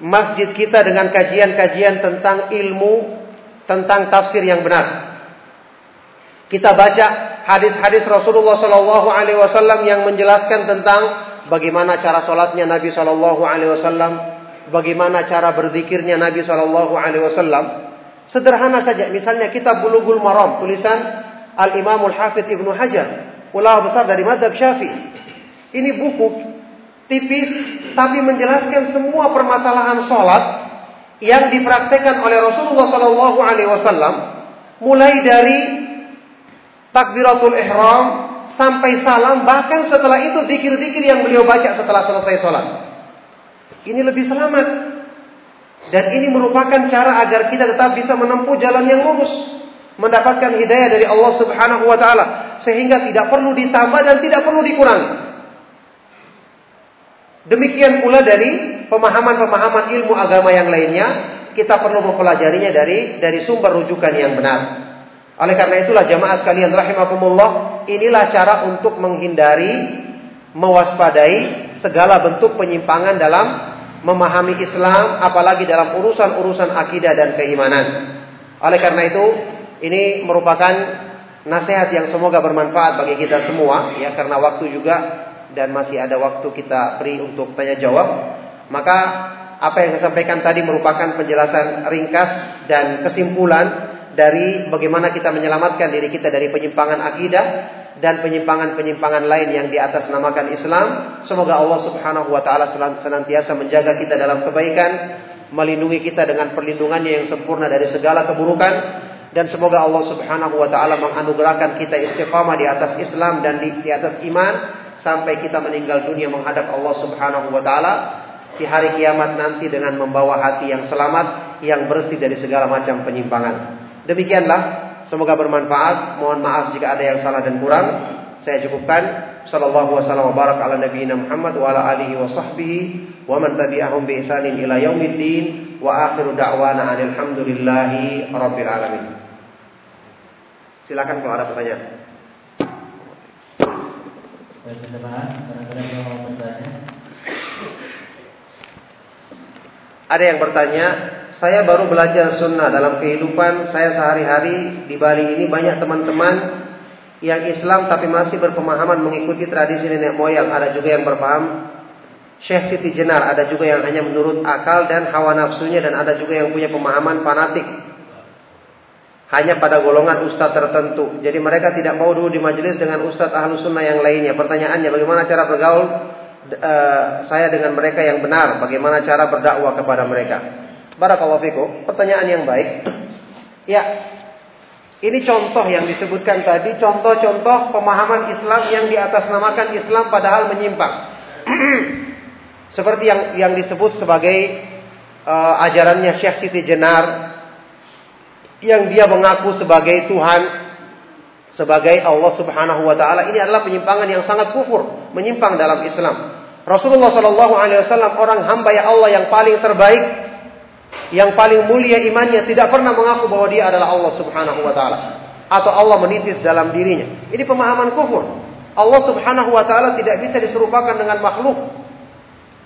masjid kita dengan kajian-kajian tentang ilmu tentang tafsir yang benar. Kita baca hadis-hadis Rasulullah Shallallahu Alaihi Wasallam yang menjelaskan tentang bagaimana cara sholatnya Nabi Shallallahu Alaihi Wasallam, bagaimana cara berzikirnya Nabi Shallallahu Alaihi Wasallam. Sederhana saja, misalnya kita Bulughul Maram, tulisan Al Imamul Hafidh Ibnu Hajar, ulama besar dari Madhab Syafi'i. Ini buku tipis tapi menjelaskan semua permasalahan sholat yang dipraktekkan oleh Rasulullah Shallallahu Alaihi Wasallam, mulai dari takbiratul ihram sampai salam bahkan setelah itu zikir-zikir yang beliau baca setelah selesai sholat. Ini lebih selamat dan ini merupakan cara agar kita tetap bisa menempuh jalan yang lurus, mendapatkan hidayah dari Allah Subhanahu wa taala sehingga tidak perlu ditambah dan tidak perlu dikurangi. Demikian pula dari pemahaman-pemahaman ilmu agama yang lainnya, kita perlu mempelajarinya dari dari sumber rujukan yang benar. Oleh karena itulah jamaah sekalian rahimakumullah, inilah cara untuk menghindari mewaspadai segala bentuk penyimpangan dalam memahami Islam apalagi dalam urusan-urusan akidah dan keimanan. Oleh karena itu, ini merupakan nasihat yang semoga bermanfaat bagi kita semua ya karena waktu juga dan masih ada waktu kita beri untuk tanya jawab. Maka apa yang saya sampaikan tadi merupakan penjelasan ringkas dan kesimpulan dari bagaimana kita menyelamatkan diri kita dari penyimpangan akidah dan penyimpangan-penyimpangan lain yang di atas namakan Islam. Semoga Allah Subhanahu wa taala senantiasa menjaga kita dalam kebaikan, melindungi kita dengan perlindungannya yang sempurna dari segala keburukan dan semoga Allah Subhanahu wa taala menganugerahkan kita istiqamah di atas Islam dan di, di atas iman sampai kita meninggal dunia menghadap Allah Subhanahu wa taala di hari kiamat nanti dengan membawa hati yang selamat yang bersih dari segala macam penyimpangan. Demikianlah, semoga bermanfaat. Mohon maaf jika ada yang salah dan kurang. Saya cukupkan. Sallallahu wasallam wa barak ala nabiyina Muhammad wa ala alihi wa sahbihi wa man tabi'ahum bi ihsanin ila yaumiddin wa akhiru da'wana alhamdulillahi rabbil alamin. Silakan kalau ada pertanyaan. Ada yang bertanya, saya baru belajar sunnah dalam kehidupan saya sehari-hari di Bali ini banyak teman-teman yang Islam tapi masih berpemahaman mengikuti tradisi nenek moyang. Ada juga yang berpaham Syekh Siti Jenar, ada juga yang hanya menurut akal dan hawa nafsunya dan ada juga yang punya pemahaman fanatik. Hanya pada golongan ustadz tertentu. Jadi mereka tidak mau dulu di majelis dengan ustadz ahlu sunnah yang lainnya. Pertanyaannya bagaimana cara bergaul uh, saya dengan mereka yang benar? Bagaimana cara berdakwah kepada mereka? Barakallahu fikum. Pertanyaan yang baik. Ya. Ini contoh yang disebutkan tadi, contoh-contoh pemahaman Islam yang diatasnamakan Islam padahal menyimpang. Seperti yang yang disebut sebagai uh, ajarannya Syekh Siti Jenar yang dia mengaku sebagai Tuhan sebagai Allah Subhanahu wa taala ini adalah penyimpangan yang sangat kufur, menyimpang dalam Islam. Rasulullah Shallallahu alaihi wasallam orang hamba ya Allah yang paling terbaik yang paling mulia imannya tidak pernah mengaku bahwa dia adalah Allah Subhanahu wa taala atau Allah menitis dalam dirinya. Ini pemahaman kufur. Allah Subhanahu wa taala tidak bisa diserupakan dengan makhluk.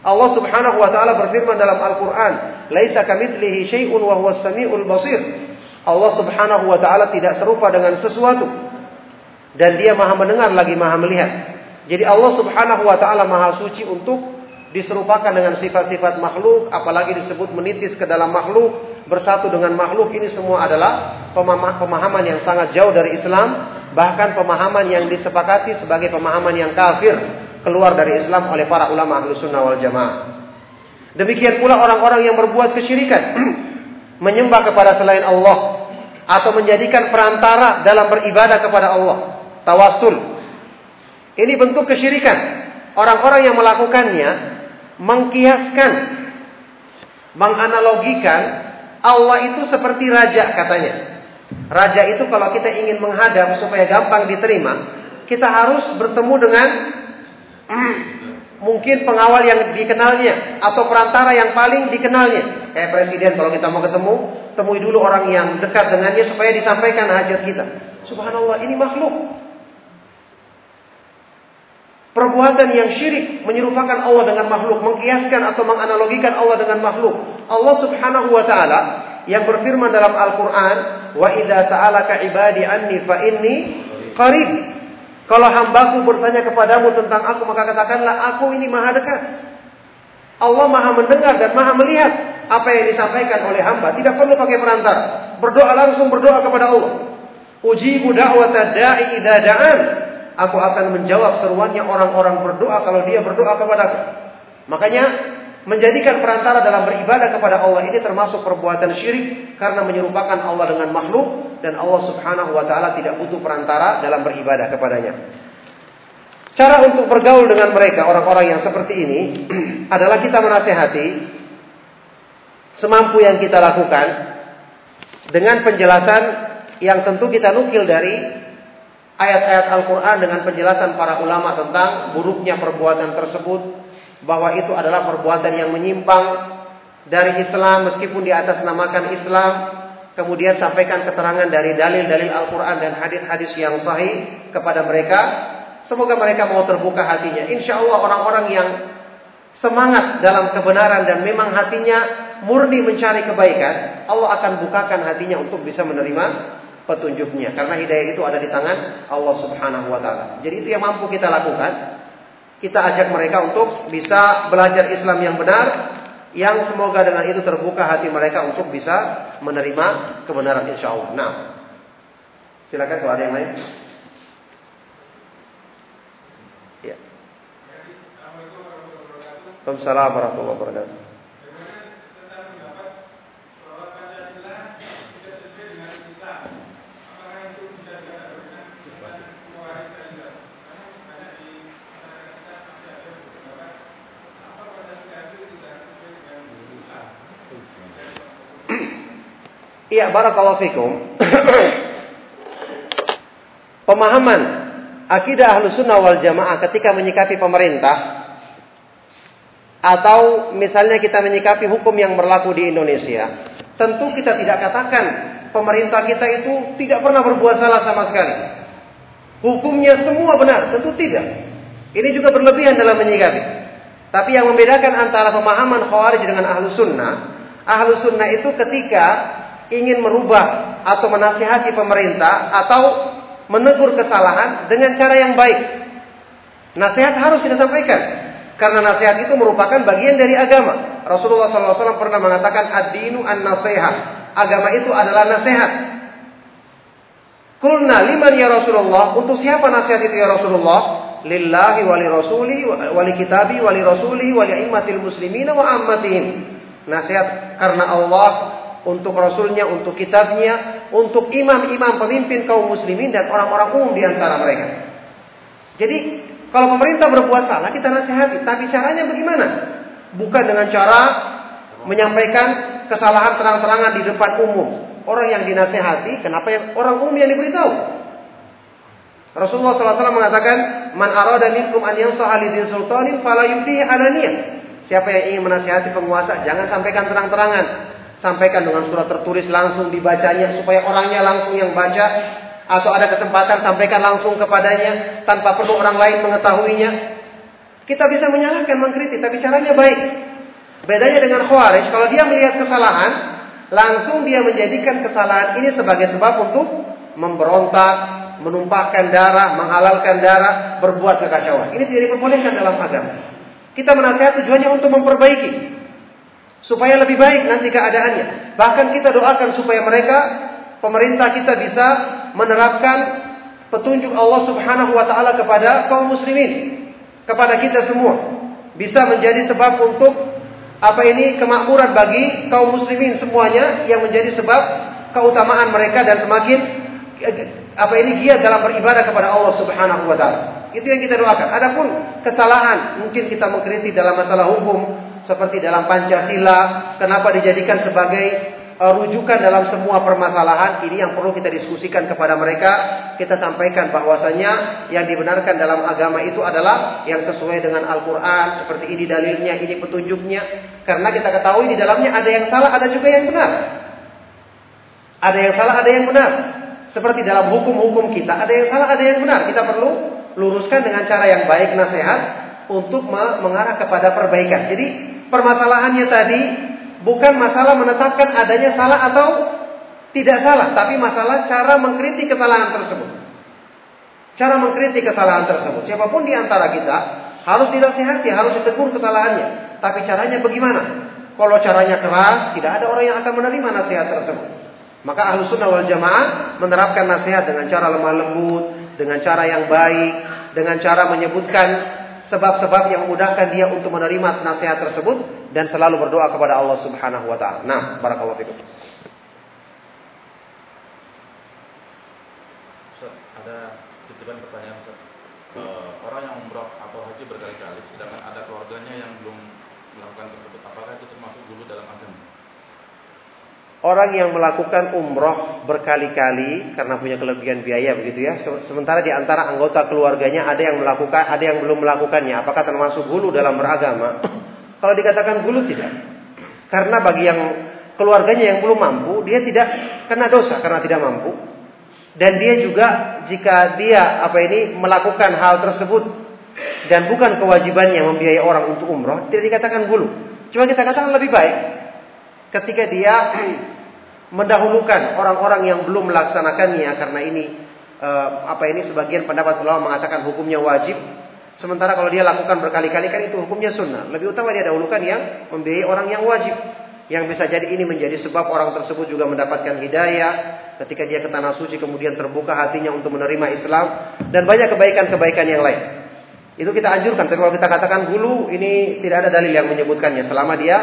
Allah Subhanahu wa taala berfirman dalam Al-Qur'an, "Laisa kamitslihi syai'un wa huwas samiul basir." Allah Subhanahu wa taala tidak serupa dengan sesuatu dan Dia Maha mendengar lagi Maha melihat. Jadi Allah Subhanahu wa taala Maha suci untuk diserupakan dengan sifat-sifat makhluk, apalagi disebut menitis ke dalam makhluk, bersatu dengan makhluk, ini semua adalah pemahaman yang sangat jauh dari Islam, bahkan pemahaman yang disepakati sebagai pemahaman yang kafir, keluar dari Islam oleh para ulama ahlu sunnah wal jamaah. Demikian pula orang-orang yang berbuat kesyirikan, menyembah kepada selain Allah, atau menjadikan perantara dalam beribadah kepada Allah, tawasul. Ini bentuk kesyirikan. Orang-orang yang melakukannya mengkiaskan, menganalogikan Allah itu seperti raja katanya. Raja itu kalau kita ingin menghadap supaya gampang diterima, kita harus bertemu dengan mungkin pengawal yang dikenalnya atau perantara yang paling dikenalnya. Kayak presiden kalau kita mau ketemu, temui dulu orang yang dekat dengannya supaya disampaikan hajat kita. Subhanallah, ini makhluk. perbuatan yang syirik menyerupakan Allah dengan makhluk, mengkiaskan atau menganalogikan Allah dengan makhluk. Allah Subhanahu wa taala yang berfirman dalam Al-Qur'an, "Wa idza ta'alaka ibadi anni fa inni qarib." Kalau hambaku bertanya kepadamu tentang aku, maka katakanlah aku ini maha dekat. Allah maha mendengar dan maha melihat apa yang disampaikan oleh hamba. Tidak perlu pakai perantara. Berdoa langsung berdoa kepada Allah. Ujibu da'wata da'i idza da'an. Aku akan menjawab seruannya orang-orang berdoa kalau dia berdoa kepadaku. Makanya Menjadikan perantara dalam beribadah kepada Allah ini termasuk perbuatan syirik karena menyerupakan Allah dengan makhluk dan Allah Subhanahu wa taala tidak butuh perantara dalam beribadah kepadanya. Cara untuk bergaul dengan mereka orang-orang yang seperti ini adalah kita menasehati semampu yang kita lakukan dengan penjelasan yang tentu kita nukil dari ayat-ayat Al-Qur'an dengan penjelasan para ulama tentang buruknya perbuatan tersebut bahwa itu adalah perbuatan yang menyimpang dari Islam meskipun di atas namakan Islam kemudian sampaikan keterangan dari dalil-dalil Al-Quran dan hadis-hadis yang sahih kepada mereka. Semoga mereka mau terbuka hatinya. Insya Allah orang-orang yang semangat dalam kebenaran dan memang hatinya murni mencari kebaikan Allah akan bukakan hatinya untuk bisa menerima petunjuknya. Karena hidayah itu ada di tangan Allah Subhanahu wa taala. Jadi itu yang mampu kita lakukan kita ajak mereka untuk bisa belajar Islam yang benar yang semoga dengan itu terbuka hati mereka untuk bisa menerima kebenaran insya Allah. Nah, silakan kalau ada yang lain. Ya. Assalamualaikum warahmatullahi wabarakatuh. Iya, barakallahu fikum. Pemahaman akidah ahlu sunnah wal jamaah ketika menyikapi pemerintah atau misalnya kita menyikapi hukum yang berlaku di Indonesia, tentu kita tidak katakan pemerintah kita itu tidak pernah berbuat salah sama sekali. Hukumnya semua benar, tentu tidak. Ini juga berlebihan dalam menyikapi. Tapi yang membedakan antara pemahaman khawarij dengan ahlu sunnah, ahlu sunnah itu ketika ingin merubah atau menasihati pemerintah atau menegur kesalahan dengan cara yang baik. Nasihat harus kita sampaikan karena nasihat itu merupakan bagian dari agama. Rasulullah SAW pernah mengatakan ad-dinu an-nasihat. Agama itu adalah nasihat. Kulna liman ya Rasulullah. Untuk siapa nasihat itu ya Rasulullah? Lillahi wali rasuli wali kitabi wali rasuli wali immatil muslimina wa ammatihim. Nasihat karena Allah untuk Rasulnya, untuk kitabnya, untuk imam-imam pemimpin kaum muslimin dan orang-orang umum di antara mereka. Jadi kalau pemerintah berbuat salah kita nasihati, tapi caranya bagaimana? Bukan dengan cara menyampaikan kesalahan terang-terangan di depan umum. Orang yang dinasihati, kenapa yang orang umum yang diberitahu? Rasulullah SAW mengatakan, "Man arada minkum an yansaha lidin sultanin fala yubdihi alaniyah." Siapa yang ingin menasihati penguasa, jangan sampaikan terang-terangan, sampaikan dengan surat tertulis langsung dibacanya supaya orangnya langsung yang baca atau ada kesempatan sampaikan langsung kepadanya tanpa perlu orang lain mengetahuinya. Kita bisa menyalahkan, mengkritik, tapi caranya baik. Bedanya dengan Khawarij, kalau dia melihat kesalahan, langsung dia menjadikan kesalahan ini sebagai sebab untuk memberontak, menumpahkan darah, menghalalkan darah, berbuat kekacauan. Ini tidak diperbolehkan dalam agama. Kita menasihat tujuannya untuk memperbaiki supaya lebih baik nanti keadaannya. Bahkan kita doakan supaya mereka pemerintah kita bisa menerapkan petunjuk Allah Subhanahu wa taala kepada kaum muslimin, kepada kita semua. Bisa menjadi sebab untuk apa ini kemakmuran bagi kaum muslimin semuanya yang menjadi sebab keutamaan mereka dan semakin apa ini giat dalam beribadah kepada Allah Subhanahu wa taala. Itu yang kita doakan. Adapun kesalahan mungkin kita mengkritik dalam masalah hukum, seperti dalam Pancasila, kenapa dijadikan sebagai uh, rujukan dalam semua permasalahan ini yang perlu kita diskusikan kepada mereka. Kita sampaikan bahwasanya yang dibenarkan dalam agama itu adalah yang sesuai dengan Al-Qur'an, seperti ini dalilnya, ini petunjuknya. Karena kita ketahui di dalamnya ada yang salah, ada juga yang benar. Ada yang salah, ada yang benar. Seperti dalam hukum-hukum kita, ada yang salah, ada yang benar. Kita perlu luruskan dengan cara yang baik nasihat untuk mengarah kepada perbaikan. Jadi permasalahannya tadi bukan masalah menetapkan adanya salah atau tidak salah, tapi masalah cara mengkritik kesalahan tersebut. Cara mengkritik kesalahan tersebut. Siapa pun di antara kita harus dinasihati, harus ditegur kesalahannya. Tapi caranya bagaimana? Kalau caranya keras, tidak ada orang yang akan menerima nasihat tersebut. Maka ahlu sunnah wal jamaah menerapkan nasihat dengan cara lemah lembut, dengan cara yang baik, dengan cara menyebutkan sebab-sebab yang memudahkan dia untuk menerima nasihat tersebut dan selalu berdoa kepada Allah Subhanahu wa taala. Nah, barakallahu fikum. ada titipan pertanyaan Ustaz. Uh, orang yang umroh atau haji berkali-kali sedangkan ada keluarganya yang belum melakukan tersebut, apakah itu termasuk dulu dalam agama? Orang yang melakukan umroh berkali-kali karena punya kelebihan biaya begitu ya. Sementara di antara anggota keluarganya ada yang melakukan, ada yang belum melakukannya. Apakah termasuk gulu dalam beragama? Kalau dikatakan gulu tidak. Karena bagi yang keluarganya yang belum mampu, dia tidak kena dosa karena tidak mampu. Dan dia juga jika dia apa ini melakukan hal tersebut dan bukan kewajibannya membiayai orang untuk umroh, tidak dikatakan gulu. Cuma kita katakan lebih baik ketika dia mendahulukan orang-orang yang belum melaksanakannya karena ini uh, apa ini sebagian pendapat ulama mengatakan hukumnya wajib. Sementara kalau dia lakukan berkali-kali kan itu hukumnya sunnah. Lebih utama dia dahulukan yang membiayai orang yang wajib. Yang bisa jadi ini menjadi sebab orang tersebut juga mendapatkan hidayah ketika dia ke tanah suci kemudian terbuka hatinya untuk menerima Islam dan banyak kebaikan-kebaikan yang lain. Itu kita anjurkan. Tapi kalau kita katakan dulu ini tidak ada dalil yang menyebutkannya. Selama dia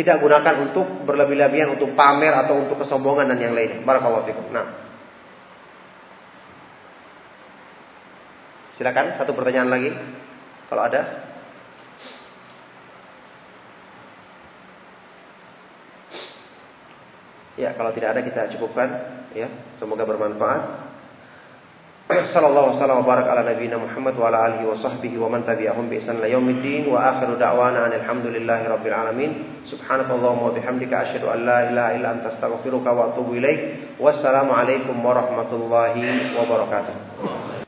tidak gunakan untuk berlebih-lebihan untuk pamer atau untuk kesombongan dan yang lainnya. Barakallahu fikum. Nah. Silakan satu pertanyaan lagi kalau ada. Ya, kalau tidak ada kita cukupkan ya. Semoga bermanfaat. Sallallahu wasallam wa barak ala nabiyina Muhammad wa ala alihi wa sahbihi wa man tabi'ahum bi ihsan ila yaumiddin wa akhiru da'wana alhamdulillahi rabbil alamin. Subhanakallahumma wa bihamdika asyhadu an la ilaha illa anta astaghfiruka wa atubu ilaik wassalamu alaikum warahmatullahi wabarakatuh